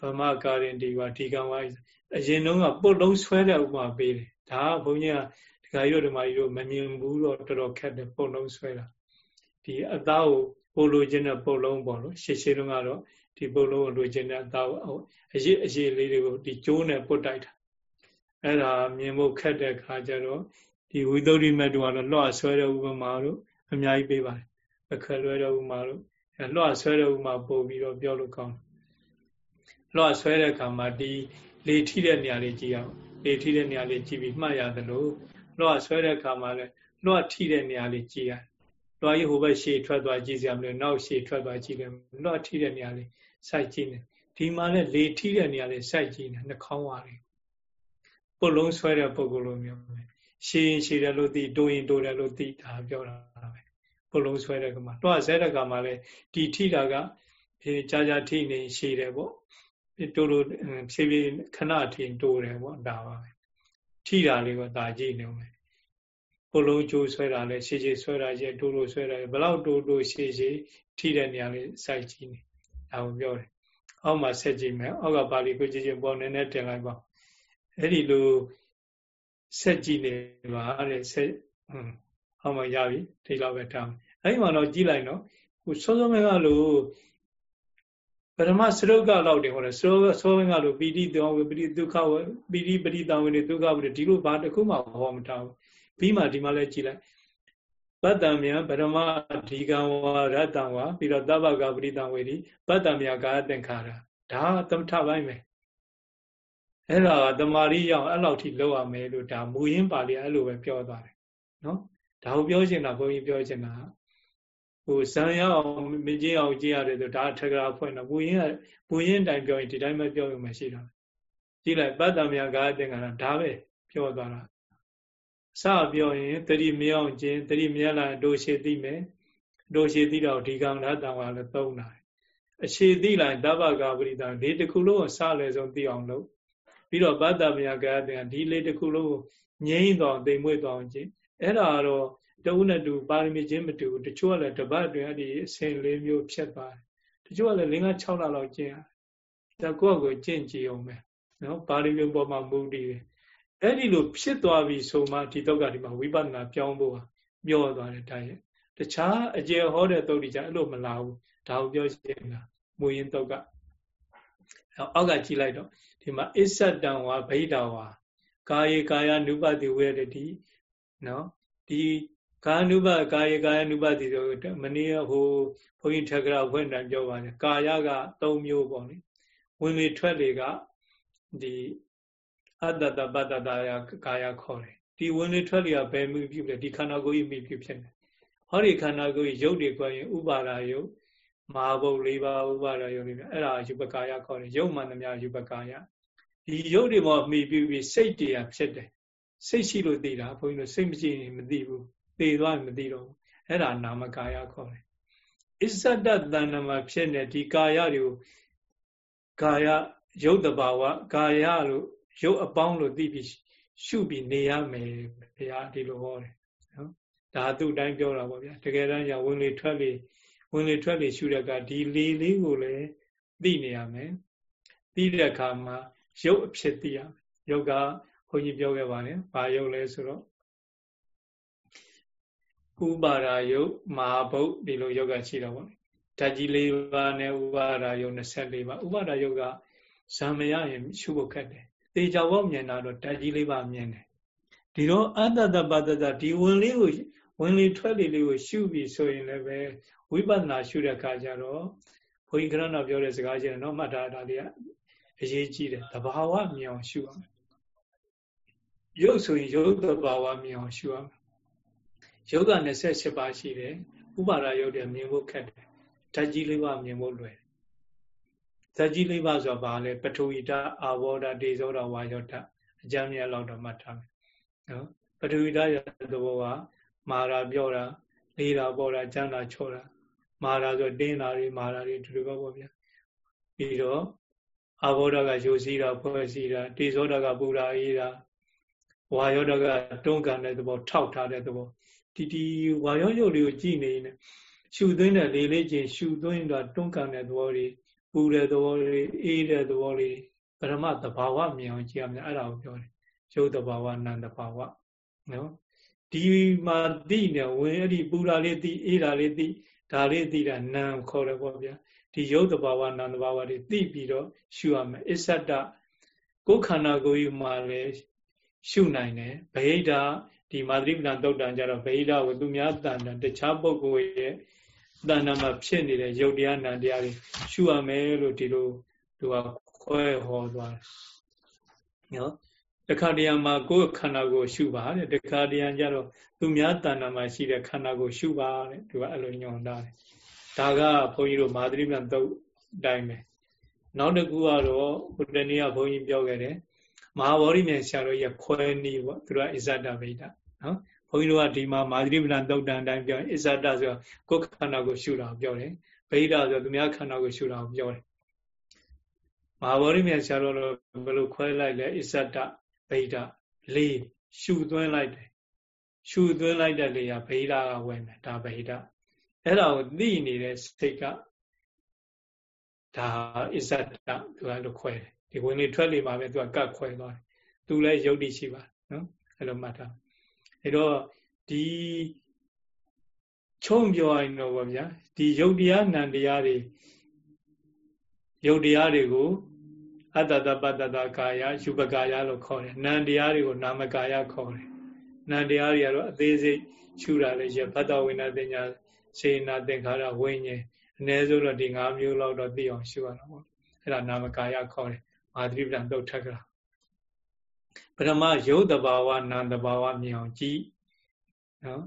ဗမကာရင်ဒီကဒီကံဝိုင်းအရင်တုန်းကပုတ်လုံးဆွဲတဲ့ဥပမာပေးတယ်ဒါကဘုန်းကြီးကဒကာကြီးတို့ဓမ္မကြီးတို့မမြင်ဘူးတော့တော်တော်ခက်တယ်ပုတ်လုံးဆွဲတာဒီအသားကိုပို့လို့ခြင်းတဲ့ပုတ်လုံးပေါ့လို့ရှေ့ရှေ့တုန်းကတော့ ဒီပုတ်လုံးကိုလိုခြင်းတဲ့အသားကိုအရေးအရေးလေးတွေကိုဒီကျိုးနဲ့ပုတ်တိုက်တာအဲ့ဒါမြင်ဖို့ခက်တဲ့ခါကျတော့ဒီဝိသုဒ္ဓိမတ်တို့ကတော့လွှတ်ဆွဲတဲ့ဥပမာတို့အများကြီးပေးပါတယ်အခက်လွဲတဲ့ဥပမာတို့လွှတ်ဆွဲတဲ့ဥပမာပို့ပြီးတော့ပြောလို့ကောင်းလွှတ်ဆွဲတဲ့အခါမှာဒီလေထိတဲ့နေရာလေးကြည့်အောင်လေထိတဲ့နေရာလေးကြည့်ပြီးမှတ်ရတယ်လို့လွှတ်ဆွဲတဲ့အခါမှာလည်းလွှတ်ထိတဲ့နေရာလေးကြည့်ရလွှတ်ကြီးဟိုဘက်ရှေ့ထွက်သွားကြည့်စရာမလိုနောက်ရှေ့ထွက်သွားကြည့်တယ်လွှတ်ထိတဲ့နေရာလေး စိုက်ကြည့်နေဒီမှာလည်းလေထိတဲ့နေရာလေးစိုက်ကြည့်နေနှာခေါင်းဝါလေးပုတ်လုံးဆွဲတဲ့ပုံကလိုမျိုးပဲရှည်ရင်ရှည်တယ်လို့သိတိုးရင်တိုးတယ်လို့သိဒါပြောတာပဲပုတ်လုံးဆွဲတဲ့ကမှာတွားဆဲတဲ့ကမှာလည်းဒီထိတာကဖြေကြာကြာထိနေရှည်တယ်ပေါ့တိုးလို့ဖြည်းဖြည်းခဏထိတိုးတယ်ပေါ့ဒါပါပဲထိတာလေးကဒါကြည့်နေမယ်ပုတ်လုံးကျိုးဆွဲတာလည်းရှည်ရှည်ဆွဲတာရဲ့တိုးလို့ဆွဲတာဘလောက်တိုးတိုးရှည်ရှည်ထိတဲ့နေရာလေးစိုက်ကြည့်နေ ဒါကိုပြောတယ်အောက်မှာဆက်ကြည့်မယ်အောက်ကပါဠိကိုကြည့်ချင်းပေါ်နည်းနည်းတင်လိုက်ပါအဲ့ဒီလိုဆက်ကြည့်နေပါတဲ့ဆက်ဟွန်းအောက်မှာရပြီဒီလောက်ပဲထားအဲ့ဒီမှာတော့ကြည့်လိုက်နော်ဟိုစောစောမဲကလို့ပရမစရုပ်ကလောက်တင်ဟောတယ်စောစောမဲကလို့ပီတိတောဝပတိဒုက္ခဝပီတိပရိတဝေဒုက္ခဝေဒီလိုဘာတစ်ခုမှဟောမထားဘူးပြီးမှဒီမှာလဲကြည့်လိုက် ပတ္တံမြပရမဒီကံဝရတ္တံဝပြီးတော့တဗ္ဗကပရိတံဝေဒီပတ္တံမြကာယသင်္ခါရဒါသမထပိုင်းပဲအဲ့ဒါကတမာရီရောက်အဲ့လောက်ထိလောက်ရမယ်လို့ဒါမူရင်းပါဠိအဲ့လိုပဲပြောသွားတယ်နော်ဒါကိုပြောချင်တာဘုန်းကြီးပြောချင်တာဟိုဇံရအောင်မကြည့်အောင်ကြည့်ရတယ်ဆိုဒါထက်ကရာဖွင့်တော့မူရင်းကမူရင်းတိုင်းပြောရင်ဒီတိုင်းပဲပြောရုံပဲရှိတာကြည့်လိုက်ပတ္တမြာကာသင်္ကာရဒါပဲပြောသွားတာ စပြောရင်တတိမြောင်ခြင်းတတိမြဲလာဒိုရှိသိမယ်ဒိုရှိသိတော့ဒီကံရတ္တဝါလည်းသုံးတာအခြေသိလိုက်တဗ္ဗကာပရိသဒီတစ်ခုလုံးကိုစလည်းဆုံးသိအောင်လုပ်ပြီးတော့ဗတ္တမယကာတဲ့ဒီလေးတစ်ခုလုံးကိုငြိမ့်တော့တိမ်မွေ့တော့ခြင်းအဲ့ဒါကတော့တဝုနဲ့တူပါရမီချင်းမတူတချို့ကလည်းတပတ်အတွင်းအဲ့ဒီအစဉ်လေးမျိုးဖြစ်သွားတယ်တချို့ကလည်း၅6လလောက်ကျင့်ရတယ်ဒါကိုယ့်ကိုကျင့်ကြည့်အောင်ပဲနော်ပါရမီပေါ်မှာမူတည်တယ် အဲ့ဒီလိုဖြစ်သွားပြီဆိုမှဒီတော့ကဒီမှာဝိပဿနာပြောင်းဖို့ပြောသွားတယ်ဒါရဲ့တခြားအကျေဟောတဲ့တုတ်တိကြအဲ့လိုမလာဘူးဒါကိုပြောရှင်းတာမူရင်တုတ်ကအောက်ကကြည့်လိုက်တော့ဒီမှာအစ္ဆတံဝါဗိဒာဝါကာယေကာယ ानु ပတိဝေရတိနော်ဒီကာနုပကာယေကာယ ानु ပတိဆိုမနေ့ဟိုဘုန်းကြီးထက်ကရာဖွင့်တယ်ပြောပါတယ်ကာယက၃မျိုးပေါ့လေဝင်လေထွက်လေကဒီ အတ္တတပတ္တတာယကာယခေါ်တယ်ဒီဝင်လေထွက်လေကဘယ်မှုပြုလဲဒီခန္ဓာကိုယ်ကြီးမိပြုဖြစ်တယ်ဟောဒီခန္ဓာကိုယ်ကြီးရုပ်တွေကွာရင်ဥပါဒာယုတ်မဟာဘုတ်၄ပါးဥပါဒာယုတ်လေးအဲ့ဒါယူပကာယခေါ်တယ်ရုပ်မှန်သမျှယူပကာယဒီရုပ်တွေပေါ်မှီပြီးပြီးစိတ်တရားဖြစ်တယ်စိတ်ရှိလို့သိတာဘုန်းကြီးတို့စိတ်မရှိရင်မသိဘူးသိသွားရင်မသိတော့ဘူးအဲ့ဒါနာမကာယခေါ်တယ်အစ္ဆဒတဏ္ဍမှာဖြစ်နေဒီကာယတွေကိုကာယရုပ်တဘာဝကာယလို့ ရုပ်အပေါင်းလို့သိပြီးရှုပြီးနေရမယ်ဘုရားဒီလိုဟောတယ်နော်ဒါသူ့တိုင်းပြောတာပေါ့ဗျာတကယ်တမ်းကျဝင်လေထွက်လေဝင်လေထွက်လေရှုတဲ့ကဒီလေလေးကိုလည်းသိနေရမယ်သိတဲ့အခါမှာရုပ်အဖြစ်သိရမယ်ရုပ်ကဘုန်းကြီးပြောခဲ့ပါတယ်ဘာရုပ်လဲဆိုတော့ဥပါဒာယုတ်မဟာဘုတ်ဒီလိုယုတ်ကရှိတော့ဗောဓာတ်ကြီး၄ပါးနဲ့ဥပါဒာယုတ်24ပါးဥပါဒာယုတ်ကဇံမရရင်ရှုဖို့ခက်တယ် သေချာဘောမြင်တာတော့ဓာတ်ကြီး၄ပါးမြင်တယ်ဒီတော့အတ္တတပတ္တဒီဝင်လေးကိုဝင်လေထွက်လေလေးကိုရှုပြီးဆိုရင်လည်းပဲဝိပဿနာရှုတဲ့အခါကျတော့ဘုန်းကြီးခရဏပြောတဲ့စကားချင်းတော့မှတ်ထားတာတွေကအရေးကြီးတယ်တဘာဝမြင်အောင်ရှုရမယ်ရုပ်ဆိုရင်ရုပ်တဘာဝမြင်အောင်ရှုရမယ်ရုပ်က28ပါးရှိတယ်ဥပါဒရုပ်တွေမြင်ဖို့ခက်တယ်ဓာတ်ကြီးလေးပါမြင်ဖို့လွယ် ဓာတ်ကြီးလေးပါဆိုတာဘာလဲပထဝီဓာတ်အာဘောဓာတ်ဒေဇောဓာတ်ဝါယောဓာတ်အကြမ်းမြတ်လောက်တော့မှတ်ထားမယ်နော်ပထဝီဓာတ်ရဲ့သဘောကမာရာပြောတာလေးတာပေါ်တာကျမ်းတာချောတာမာရာဆိုတင်းတာတွေမာရာတွေဒီလိုပဲပေါ့ဗျာပြီးတော့အာဘောဓကယိုစီးတာဖွဲ့စည်းတာတေဇောဓကပူရာအေးတာဝါယောဓကတွန်းကန်တဲ့သဘောထောက်ထားတဲ့သဘောဒီဒီဝါယောယုတ်လေးကိုကြည်နေနေရှုသွင်းတဲ့လေလေးချင်းရှုသွင်းတာတွန်းကန်တဲ့သဘောတွေ ပူတဲ့သဘောတွေအေးတဲ့သဘောတွေပရမသဘာဝမြင်အောင်ကြည့်ရမယ်အဲ့ဒါကိုပြောတယ်ရုပ်သဘာဝနာမ်သဘာဝနော်ဒီမှာသိနေဝင်အဲ့ဒီပူတာလေးသိအေးတာလေးသိဒါလေးသိတာနာမ်ခေါ်တယ်ပေါ့ဗျာဒီရုပ်တဘာဝနာမ်တဘာဝတွေသိပြီးတော့ရှုရမယ်အစ္ဆတကိုယ်ခန္ဓာကိုယ်ကြီးမှာလည်းရှုနိုင်တယ်ဗဟိတဒီမာသရိပဏသုတ်တံကြတော့ဗဟိတကိုသူများတန်တန်တခြားပုဂ္ဂိုလ်ရဲ့ တဏ္ဍာမှာဖြစ်နေတဲ့ယုတ်တရားနာတရားတွေရှုရမယ်လို့ဒီလိုသူကခွဲဟောသွားတယ်နော်တခါတရံမှာကိုယ်ခန္ဓာကိုရှုပါတဲ့တခါတရံကျတော့သူများတဏ္ဍာမှာရှိတဲ့ခန္ဓာကိုရှုပါတဲ့သူကအဲ့လိုညွှန်တာတယ်ဒါကဘုန်းကြီးတို့မာသရိပြန်တုတ်တိုင်းပဲနောက်တစ်ခုကတော့ဘုဒ္ဓနည်းကဘုန်းကြီးပြောခဲ့တယ်မဟာဗောဓိမြန်ဆရာတော်ကြီးခွဲနည်းပေါ့သူကအစ္ဆဒဗိဒနော် ဘုန်းကြီးတို့ကဒီမှာမာသရိပြန်တုတ်တန်တိုင်းပြောအစ္ဆဒဆိုကိုယ်ခန္ဓာကိုရှုတာပြောတယ်ဗိဒဆိုသူများခန္ဓာကိုရှုတာကိုပြောတယ်မဟာဗောဓိမြန်ဆရာတော်တို့ဘယ်လိုခွဲလိုက်လဲအစ္ဆဒဗိဒလေးရှုသွင်းလိုက်တယ်ရှုသွင်းလိုက်တဲ့လေကဗိဒကဝင်တယ်ဒါဗိဒအဲ့ဒါကိုသိနေတဲ့စိတ်ကဒါအစ္ဆတသူကလို့ခွဲတယ်ဒီဝင်လေထွက်လေမှာပဲသူကကတ်ခွဲသွားတယ်သူလည်းယုတ်တိရှိပါနော်အဲ့လိုမှတ်ထား အဲ့တော့ဒီချုံပြောရင်တော့ဗောဗျာဒီယုတ်တရားနံတရားတွေယုတ်တရားတွေကိုအတ္တတပတ္တကာယယူပကာယလို့ခေါ်တယ်နံတရားတွေကိုနာမကာယခေါ်တယ်နံတရားတွေကတော့အသေးစိတ်ရှုတာလည်းရဘတ်တော်ဝိနာတင်ညာစေနာသင်္ခါရဝိညာဉ်အ ਨੇ ဆိုတော့ဒီ၅မျိုးလောက်တော့သိအောင်ရှုရတာပေါ့အဲ့ဒါနာမကာယခေါ်တယ်မာသရိပ္ပံတုတ်ထက်ကရာ ပထမယုတ်တဘာဝနာတဘာဝမြင်အောင်ကြည့်နော်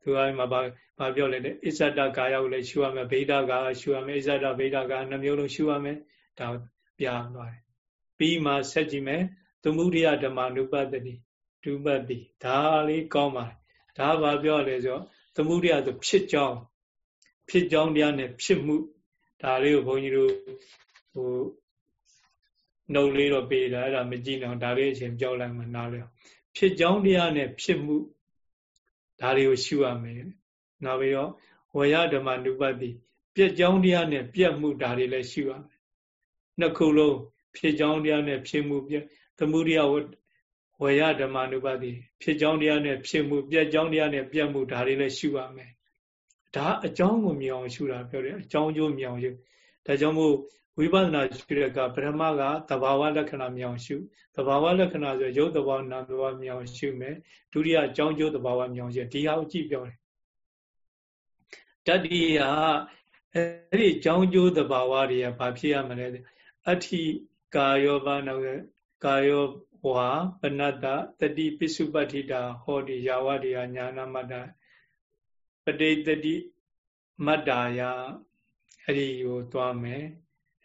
သူကမှဘာဘာပြောလဲတဲ့အစ္ဆဒကာယကိုလည်းရှုရမယ်ဗေဒကာရှုရမယ်အစ္ဆဒဗေဒကာနှမျိုးလုံးရှုရမယ်ဒါပြသွားတယ်ပြီးမှဆက်ကြည့်မယ်သမုဒိယဓမ္မနုပတ္တိဒုပတ္တိဒါလေးကောင်းပါတယ်ဒါဘာပြောလဲဆိုတော့သမုဒိယဆိုဖြစ်ကြောင်းဖြစ်ကြောင်းတရားနဲ့ဖြစ်မှုဒါလေးကိုဘုန်းကြီးတို့ဟို နှုတ်လေးတော့ပေးတာအဲ့ဒါမကြည့်အောင်ဒါလေးအချိန်ကြောက်လိုက်မှနားလဲဖြစ်ကြောင်းတရားနဲ့ဖြစ်မှုဒါတွေကိုရှုရမယ်နောက်ပြီးတော့ဝေယဓမ္မနုပတိပြက်ကြောင်းတရားနဲ့ပြက်မှုဒါတွေလည်းရှုရမယ်နှစ်ခုလုံးဖြစ်ကြောင်းတရားနဲ့ဖြစ်မှုပြက်သမုဒိယဝေယဓမ္မနုပတိဖြစ်ကြောင်းတရားနဲ့ဖြစ်မှုပြက်ကြောင်းတရားနဲ့ပြက်မှုဒါတွေလည်းရှုရမယ်ဒါအကြောင်းကိုမြင်အောင်ရှုတာပြောတယ်အကြောင်းကျိုးမြင်အောင်ရှုဒါကြောင့်မို့ ဝိပဿနာရှုတဲ့ကပထမကသဘာဝလက္ခဏာမြင်အောင်ရှုသဘာဝလက္ခဏာဆိုရုပ်သဘာဝနာမ်သဘာဝမြင်အောင်ရှုမယ်ဒုတိယအကြောင်းကျိုးသဘာဝမြင်အောင်ရှုဒီဟာကိုကြည့်ပြောတယ်တတိယအဲ့ဒီအကြောင်းကျိုးသဘာဝတွေကဘာဖြစ်ရမလဲအဋ္ဌိကာယောဘာနောကာယောဝါပနတ္တတတိပစ္စုပတ္ထိတာဟောဒီယာဝတိယညာနာမတ္တပဋိတတိမတ္တာယအဲ့ဒီကိုသွားမယ်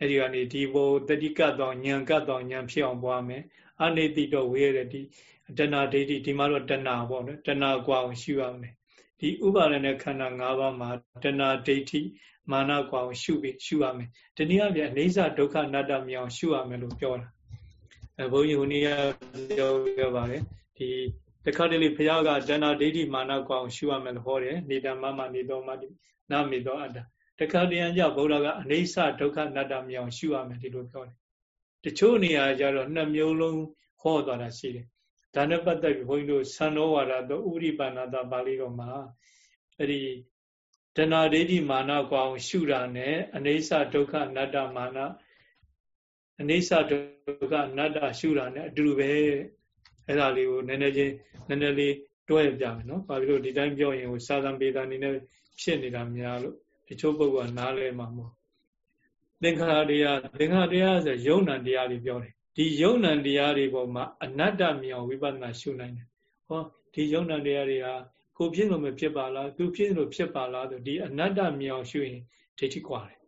အဲ့ဒီကနေဒီဘောတတိကတ်တော်ဉာဏ်ကတ်တော်ဉာဏ်ဖြစ်အောင်ပွားမယ်အနိတိတော့ဝေရတဲ့ဒီတဏှာဒိဋ္ဌိဒီမှာတော့တဏှာပေါ့နော်တဏှာကွာအောင်ရှုရမယ်ဒီဥပါဒณะခန္ဓာ၅ပါးမှာတဏှာဒိဋ္ဌိမာနကွာအောင်ရှုပြီးရှုရမယ်ဒီနည်းအားဖြင့်အိဋ္ဌဒုက္ခအနတ္တမြောင်ရှုရမယ်လို့ပြောတာအဲဘုန်းကြီးဟိုနေ့ကပြောခဲ့ပါတယ်ဒီတခါတလေဘုရားကဇဏဒိဋ္ဌိမာနကွာအောင်ရှုရမယ်လို့ဟောတယ်နေတမမနေတော်မတိနာမေတော်အတ္တ တခါတရံကြဗုဒ္ဓကအနေဆဒုက္ခအနတ္တမြောင်ရှုရမယ်ဒီလိုပြောတယ်တချို့နေရာကျတော့နှစ်မျိုးလုံးဟောသွားတာရှိတယ်ဒါနဲ့ပတ်သက်ပြီးဘုန်းကြီးတို့သံတော်ဝါဒတော့ဥရိပါဏတာပါဠိတော်မှာအဲ့ဒီတဏှာဒိဋ္ဌိမာနကွာအောင်ရှုတာနဲ့အနေဆဒုက္ခအနတ္တမာနအနေဆဒုက္ခအနတ္တရှုတာနဲ့အတူတူပဲအဲ့ဒါလေးကိုနည်းနည်းချင်းနည်းနည်းလေးတွဲပြမယ်နော်။ဘာဖြစ်လို့ဒီတိုင်းပြောရင်ဟိုစာသံပေတာအနေနဲ့ဖြစ်နေတာများလို့ တချို့ပုဂ္ဂိုလ်ကနားလဲမှာမဟုတ်သင်္ခါရတရားသင်္ခါရတရားဆိုယုံနံတရားတွေပြောတယ်ဒီယုံနံတရားတွေပေါ်မှာအနတ္တမြောင်ဝိပဿနာရှုနိုင်တယ်ဟောဒီယုံနံတရားတွေဟာကိုဖြစ်လို့မဖြစ်ပါလားသူဖြစ်လို့ဖြစ်ပါလားဆိုဒီအနတ္တမြောင်ရှုရင်ဒိဋ္ဌိကွာတယ်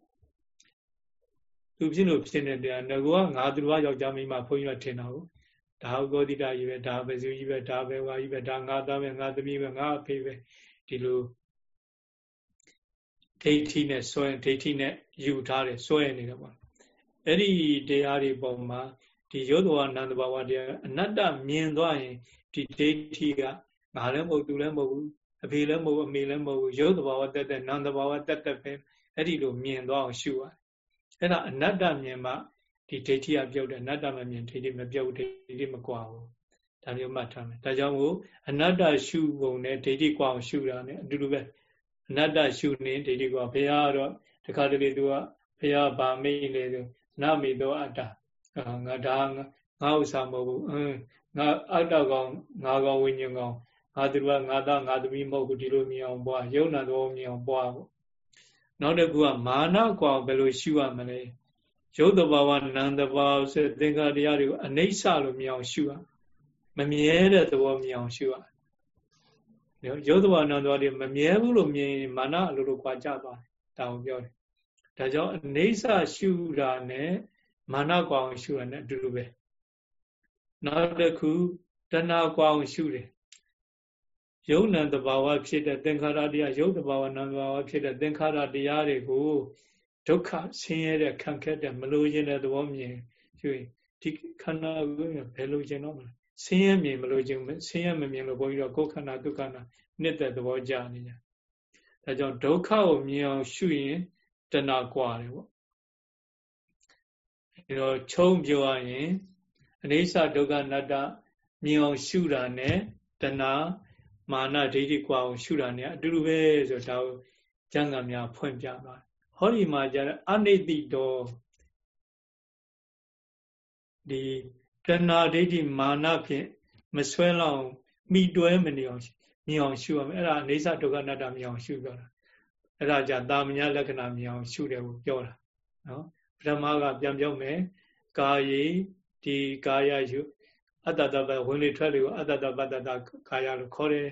သူဖြစ်လို့ဖြစ်နေတယ်ငါကငါသူတော်ယောက်ျားမိန်းမဘုန်းကြီးကထင်တာကိုဒါဟောတိတာကြီးပဲဒါပဲစုကြီးပဲဒါပဲဝါကြီးပဲဒါငါသားပဲငါသမီးပဲငါအဖေပဲဒီလို ဒိဋ္ဌိနဲ့စွဲဒိဋ္ဌိနဲ့ယူထားတယ်စွဲနေတယ်ပေါ့အဲ့ဒီတရားတွေပေါ်မှာဒီရုပ်တော်နန္တဘာဝတရားအနတ္တမြင်သွားရင်ဒီဒိဋ္ဌိကငါလည်းမဟုတ်သူလည်းမဟုတ်ဘူးအဖေလည်းမဟုတ်အမေလည်းမဟုတ်ဘူးရုပ်တဘာဝတက်တက်နန္တဘာဝတက်တက်ပဲအဲ့ဒီလိုမြင်သွားအောင်ရှုရတယ်အဲ့ဒါအနတ္တမြင်မှဒီဒိဋ္ဌိကပြုတ်တယ်အနတ္တမမြင်ဒိဋ္ဌိမပြုတ်ဒိဋ္ဌိမကွာဘူးဒါမျိုးမှတ်ထားမယ်ဒါကြောင့်မို့အနတ္တရှုပုံနဲ့ဒိဋ္ဌိကွာအောင်ရှုတာ ਨੇ အတူတူပဲ အနတ္တရှုနေဒိဋ္ဌိကွာဘုရားကတော့တခါတလေသူကဘုရားဗာမိတ်လေဆိုနမိသောအတ္တငါဒါငါဥစ္စာမဟုတ်ဘူးအင်းငါအတ္တကောင်ငါကောင်ဝိညာဉ်ကောင်ငါသူကငါသားငါသမီးမဟုတ်ဘူးဒီလိုမြင်အောင်ပွားယုံနာတော်မြင်အောင်ပွားပေါ့နောက်တစ်ခုကမာနကောင်ဘယ်လိုရှုရမလဲရုပ်တဘာဝနံတဘာဝဆိုသင်္ခါတရားတွေကိုအနိစ္စလို့မြင်အောင်ရှုရမမြဲတဲ့သဘောမြင်အောင်ရှုရ ရုပ်တဘာဝနံတဘာဝတွေမမြဲဘူးလို့မြင်ရင်မာနအလိုလိုခွာကြသွားတယ်ဒါကိုပြောတယ်ဒါကြောင့်အနိစ္စရှုတာနဲ့မာနကောင်ရှုရတဲ့အတူတူပဲနောက်တစ်ခုတဏှာကောင်ရှုတယ်ယုံနံတဘာဝဖြစ်တဲ့သင်္ခါရတရားယုတ်တဘာဝနံတဘာဝဖြစ်တဲ့သင်္ခါရတရားတွေကိုဒုက္ခဆင်းရဲတဲ့ခံခက်တဲ့မလိုချင်တဲ့သဘောမြင်ယူရင်ဒီခန္ဓာကိုဘယ်လိုချင်တော့မလဲ ဆင်းရဲမြင်မလို့ချင်ဆင်းရဲမမြင်လို့ဘုန်းကြီးတို့ကိုယ်ခန္ဓာဒုက္ခနာနှစ်သက်သဘောကြနေကြဒါကြောင့်ဒုက္ခကိုမြင်အောင်ရှုရင်တဏှာကွာတယ်ပေါ့အဲတော့ခြုံပြောရရင်အနိစ္စဒုက္ခနတ္တမြင်အောင်ရှုတာနဲ့တဏှာမာနဒိဋ္ဌိကွာအောင်ရှုတာနဲ့အတူတူပဲဆိုတော့ဒါကိုကျမ်းဂန်များဖွင့်ပြပါဟောဒီမှာကျတော့အနိတိတောဒီ တဏှာဒိဋ္ဌိမာနဖြင့်မဆွဲလောက်မိတွဲမနေအောင်မြင်အောင်ရှုရမယ်အဲ့ဒါအိဋ္ဌဒုက္ခအနတ္တမြင်အောင်ရှုပြောတာအဲ့ဒါကြတာမညာလက္ခဏာမြင်အောင်ရှုတယ်ကိုပြောတာနော်ပထမကပြန်ပြောမယ်ကာယေဒီကာယယုအတ္တတပဝင်လေထွက်လေကိုအတ္တတပတ္တကာယလို့ခေါ်တယ်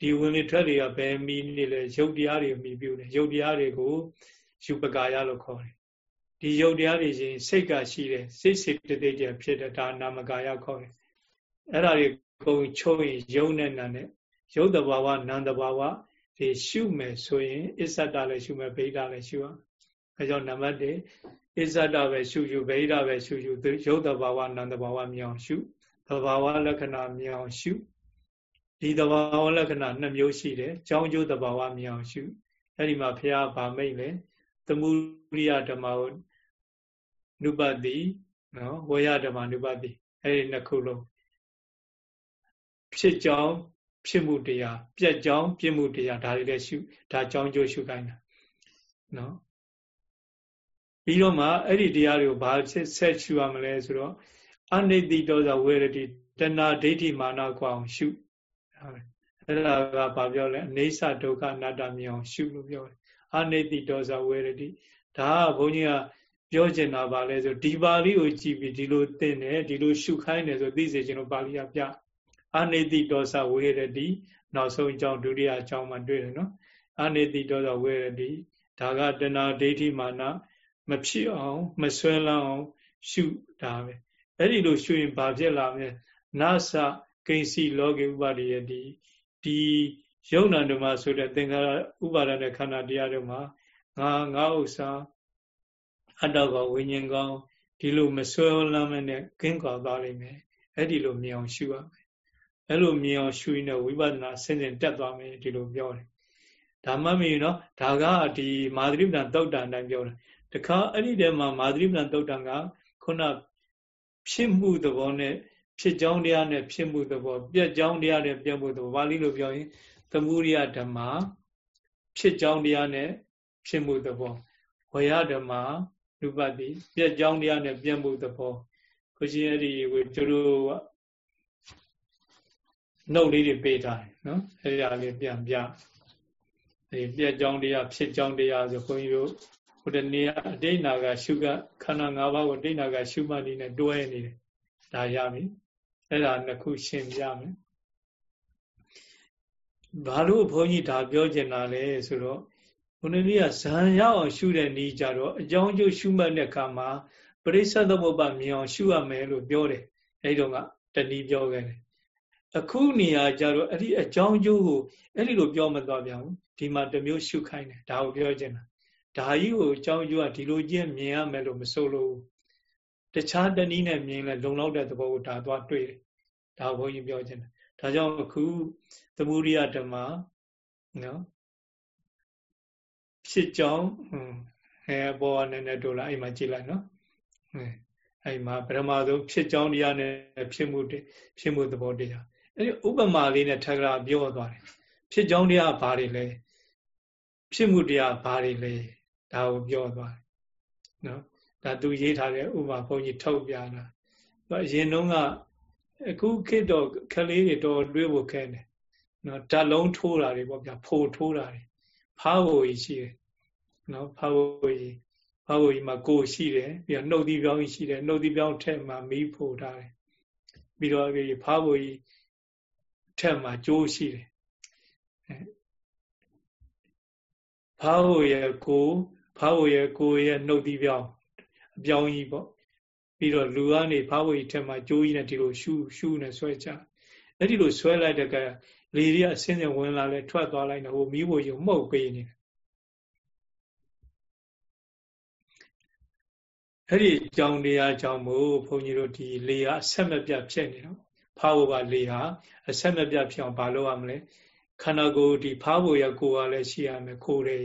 ဒီဝင်လေထွက်တွေကဘယ်မိနေလဲရုပ်တရားတွေမိပြုတယ်ရုပ်တရားတွေကိုယူပကာယလို့ခေါ်တယ် ဒီရုပ်တရားတွေချင်းစိတ်ကရှိတယ်စိတ်စိတ်တသိတည်းဖြစ်တယ်ဒါနာမကာယခေါ်တယ်အဲ့ဒါတွေကုံချုံရင်ယုံနဲ့နာနဲ့ရုပ်တဘာဝနာမ်တဘာဝဒီရှုမယ်ဆိုရင်အစ္ဆတလည်းရှုမယ်ဗိဓာလည်းရှုရအဲကြောင့်နံပါတ်1အစ္ဆတပဲရှုရှုဗိဓာပဲရှုရှုရုပ်တဘာဝနာမ်တဘာဝမြောင်ရှုတဘာဝလက္ခဏာမြောင်ရှုဒီတဘာဝလက္ခဏာနှစ်မျိုးရှိတယ်။ကြောင်းကျိုးတဘာဝမြင်အောင်ရှုအဲ့ဒီမှာဘုရားဗာမိတ်လေသမုရိယဓမ္မကို နုပတိနော်ဝေယဓမ္မနုပတိအဲ့ဒီနှစ်ခုလုံးဖြစ်ကြောင်းဖြစ်မှုတရားပြက်ကြောင်းပြစ်မှုတရားဒါတွေလည်းရှုဒါကြောင်းကျိုးရှုခိုင်းတာနော်ပြီးတော့မှအဲ့ဒီတရားတွေကိုဘာဆက်ရှုရမလဲဆိုတော့အနိတိတောဇဝေရတိတဏှာဒိဋ္ဌိမာနကွာအောင်ရှုအဲ့ဒါကဘာပြောလဲအနေဆဒုက္ခအနတ္တမြင်အောင်ရှုလို့ပြောတယ်အနိတိတောဇဝေရတိဒါကဘုန်းကြီးက ပြောချင်တာပါလဲဆိုဒီပါဠိကိုကြည့်ပြီးဒီလိုသင်တယ်ဒီလိုရှုခိုင်းတယ်ဆိုသိစေချင်လို့ပါဠိကပြအနိတိတောဇဝေရတိနောက်ဆုံးအကြောင်းဒုတိယအကြောင်းမှာတွေ့တယ်နော်အနိတိတောဇဝေရတိဒါကတဏှာဒိဋ္ဌိမာနမဖြစ်အောင် မဆွဲလန်းအောင်ရှုတာပဲအဲ့ဒီလိုရှုရင်ဘာဖြစ်လာမလဲနသကိဉ္စီလောကေဥပါရိယတိဒီယုံနာဓမ္မဆိုတဲ့သင်္ခါရဥပါဒနဲ့ခန္ဓာတရားတွေမှာငါငါဥစ္စာ အတ္တကဝိညာဉ်ကောင်ဒီလိုမဆွဲလမ်းမနဲ့ကင်းကွာသွားလိမ့်မယ်အဲ့ဒီလိုမြင်အောင်ရှုရမယ်အဲ့လိုမြင်အောင်ရှုရင်တော့ဝိပဿနာဆင်းဆင်းတက်သွားမယ်ဒီလိုပြောတယ်ဒါမှမဟုတ်နော်ဒါကဒီမာသရိပ္ပံတုတ်တန်တိုင်းပြောတယ်တခါအဲ့ဒီတည်းမှာမာသရိပ္ပံတုတ်တန်ကခုနဖြစ်မှုသဘောနဲ့ဖြစ်ကြောင်းတရားနဲ့ဖြစ်မှုသဘောပြက်ကြောင်းတရားနဲ့ပြက်မှုသဘောပါဠိလိုပြောရင်သမုဒိယဓမ္မဖြစ်ကြောင်းတရားနဲ့ဖြစ်မှုသဘောဝေယဓမ္မ ရူပတိပြက်ကြောင်းတရားနဲ့ပြက်မှုသဘောကိုရှင်အဲ့ဒီဝေကျတို့နှုတ်လေးတွေပေးထားတယ်နော်အဲ့ဒါလေးပြန်ပြဒီပြက်ကြောင်းတရားဖြစ်ကြောင်းတရားဆိုခွန်ကြီးတို့ဟိုတနေ့အတိတ်နာကရှုကခန္ဓာ၅ပါးကိုအတိတ်နာကရှုမှတ်နေနဲ့တွဲနေတယ်ဒါရပြီအဲ့ဒါနှစ်ခုရှင်းပြမယ်ဘာလို့ဘုန်းကြီးဒါပြောကျင်တာလဲဆိုတော့ ဘုန်းကြီးကဇံရောက်အောင်ရှုတဲ့ဤကြတော့အကြောင်းကျိုးရှုမှတ်တဲ့အခါမှာပရိစ္ဆေသမုပ္ပါမြင်အောင်ရှုရမယ်လို့ပြောတယ်အဲဒီတော့ကတဏီပြောခဲ့တယ်အခုနေရာကြတော့အဲ့ဒီအကြောင်းကျိုးကိုအဲ့ဒီလိုပြောမသွားပြန်ဘူးဒီမှာတမျိုးရှုခိုင်းတယ်ဒါကိုပြောချင်တာဒါကြီးကိုအကြောင်းကျိုးကဒီလိုချင်းမြင်ရမယ်လို့မဆိုလို့တခြားတနည်းနဲ့မြင်လဲလုံလောက်တဲ့သဘောကိုဒါသွားတွေ့တယ်ဒါဘုန်းကြီးပြောချင်တယ်ဒါကြောင့်အခုသမုဒိယဓမ္မနော် ဖြစ်ကြောင်းအဲဘောကနည်းနည်းတို့လာအိမ်မှာကြည့်လိုက်နော်အဲအဲ့မှာပရမသုဖြစ်ကြောင်းတရားနဲ့ဖြစ်မှုဖြစ်မှုသဘောတရားအဲ့ဒီဥပမာလေးနဲ့ထက်ကရာပြောသွားတယ်ဖြစ်ကြောင်းတရားဘာတွေလဲဖြစ်မှုတရားဘာတွေလဲဒါကိုပြောသွားတယ်နော်ဒါသူရေးထားတဲ့ဥပမာဘုန်းကြီးထုတ်ပြတာအရင်တုန်းကအခုခေတ်တော့ခလေးတွေတော့တွေးဖို့ခဲတယ်နော်ဓာတ်လုံးထိုးတာတွေပေါ့ဗျာဖိုထိုးတာတွေဖားဖို့ကြီးရှိတယ် နော်ဖားဖို့ကြီးဖားဖို့ကြီးမှာကိုရှိတယ်ပြီးတော့နှုတ်သီးပြောင်းကြီးရှိတယ်နှုတ်သီးပြောင်းထက်မှာမီးဖိုထားတယ်ပြီးတော့ဖားဖို့ကြီးထက်မှာကြိုးရှိတယ်ဖားဖို့ရဲ့ကိုဖားဖို့ရဲ့ကိုရဲ့နှုတ်သီးပြောင်းအပြောင်းကြီးပေါ့ပြီးတော့လူကနေဖားဖို့ကြီးထက်မှာကြိုးကြီးနဲ့ဒီလိုရှူရှူနဲ့ဆွဲချအဲ့ဒီလိုဆွဲလိုက်တဲ့ကလေတွေကအစင်းစင်ဝင်လာလဲထွက်သွားလိုက်တော့ဟိုမိဖို့ရုံမှုတ်ပေးနေတယ် အဲ့ဒီကြောင်တရားကြောင့်မို့ဘုန်းကြီးတို့ဒီလေဟာအဆက်မပြတ်ဖြစ်နေတော့ဖားဖို့ပါလေဟာအဆက်မပြတ်ဖြစ်အောင်ဘာလုပ်ရမလဲခန္ဓာကိုယ်ဒီဖားဖို့ရကိုယ်ကလည်းရှိရမယ်ခိုးတယ်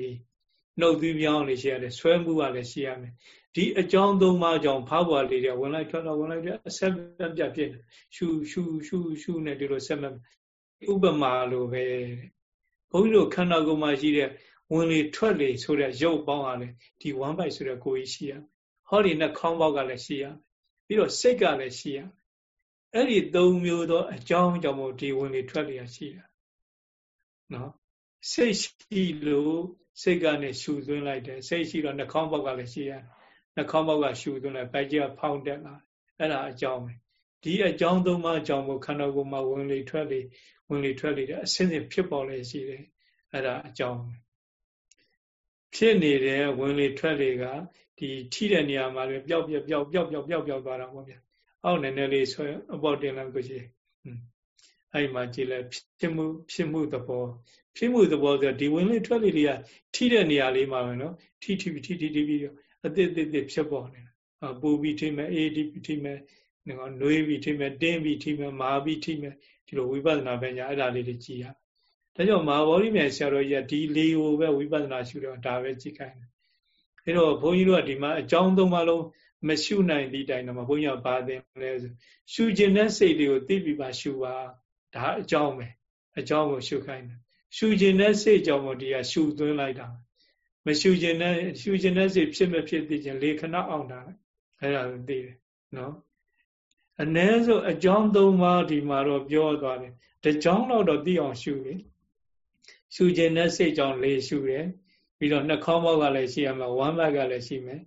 နှုတ်သီးပြောင်းလည်းရှိရတယ်ဆွဲမှုကလည်းရှိရမယ်ဒီအကြောင်းသုံးပါးကြောင့်ဖားဖို့လေးတွေဝင်လိုက်ထွက်တော့ဝင်လိုက်ပြအဆက်မပြတ်ဖြစ်နေရှူရှူရှူရှူနဲ့ဒီလိုဆက်မဥပမာလိုပဲဘုန်းကြီးတို့ခန္ဓာကိုယ်မှာရှိတဲ့ဝင်လေထွက်လေဆိုတဲ့ရုပ်ပေါင်းအားလေဒီဝမ်းပိုက်ဆိုတဲ့ကိုယ်ကြီးရှိရ ဟောဒီနှာခေါင်းပေါက်ကလည်းရှိရပြီးတော့စိတ်ကလည်းရှိရအဲ့ဒီသုံးမျိုးသောအကြောင်းကြောင့်မို့ဒီဝင်လေထွက်လေရှိတာနော်စိတ်ရှိလို့စိတ်ကနေရှူသွင်းလိုက်တယ်စိတ်ရှိတော့နှာခေါင်းပေါက်ကလည်းရှိရနှာခေါင်းပေါက်ကရှူသွင်းလိုက်ပိုက်ကြီးကဖောင်းတက်လာအဲ့ဒါအကြောင်းပဲဒီအကြောင်းသုံးပါးအကြောင်းကိုခန္ဓာကိုယ်မှာဝင်လေထွက်လေဝင်လေထွက်လေတဲ့အစင်းစင်ဖြစ်ပေါ်လေရှိတယ်အဲ့ဒါအကြောင်းဖြစ်နေတဲ့ဝင်လေထွက်လေက ဒီထိတဲ့နေရာမှာလည်းပျောက်ပျောက်ပျောက်ပျောက်ပျောက်ပျောက်ပျောက်သွားတာပေါ့ဗျာအောက်နည်းနည်းလေးဆွဲအပေါ်တင်လိုက်ကိုရှိအဲ့မှာကြည့်လိုက်ဖြစ်မှုဖြစ်မှုသဘောဖြစ်မှုသဘောဆိုဒီဝင်လေထွက်လေတွေကထိတဲ့နေရာလေးမှာပဲနော်ထိထိထိထိထိပြီးအသစ်သစ်သစ်ဖြစ်ပေါ်နေတာပူပြီးထိမဲ့အေးဒီထိမဲ့နော်နှွေးပြီးထိမဲ့တင်းပြီးထိမဲ့မာပြီးထိမဲ့ဒီလိုဝိပဿနာပညာအဲ့ဒါလေးတွေကြည်ရဒါကြောင့်မဟာဗောဓိမြန်ဆရာတော်ကြီးကဒီလေးကိုပဲဝိပဿနာရှုတော့ဒါပဲကြည်ခိုင်းတယ် အဲ့တော့ဘုန်းကြီးတို့ကဒီမှာအကြောင်းသုံးပါလုံးမရှုနိုင်သည့်တိုင်တော့ဘုန်းကြီးကဘာသင်လဲဆိုရှုခြင်းတဲ့စိတ်တွေကိုသိပြီးပါရှုပါဒါအကြောင်းပဲအကြောင်းကိုရှုခိုင်းတယ်ရှုခြင်းတဲ့စိတ်ကြောင့်မို့ဒီကရှုသွင်းလိုက်တာမရှုခြင်းတဲ့ရှုခြင်းတဲ့စိတ်ဖြစ်မဖြစ်သိခြင်းလေခဏအောင်တာအဲ့ဒါသိတယ်နော်အ ਨੇ ဆိုအကြောင်းသုံးပါးဒီမှာတော့ပြောသွားတယ်တကြောင်းတော့တော့သိအောင်ရှုတယ်ရှုခြင်းနဲ့စိတ်ကြောင့်လေးရှုတယ် ပြီးတော့နှာခေါင်းပေါက်ကလည်းရှိရမယ်ဝမ်းဘက်ကလည်းရှိမယ်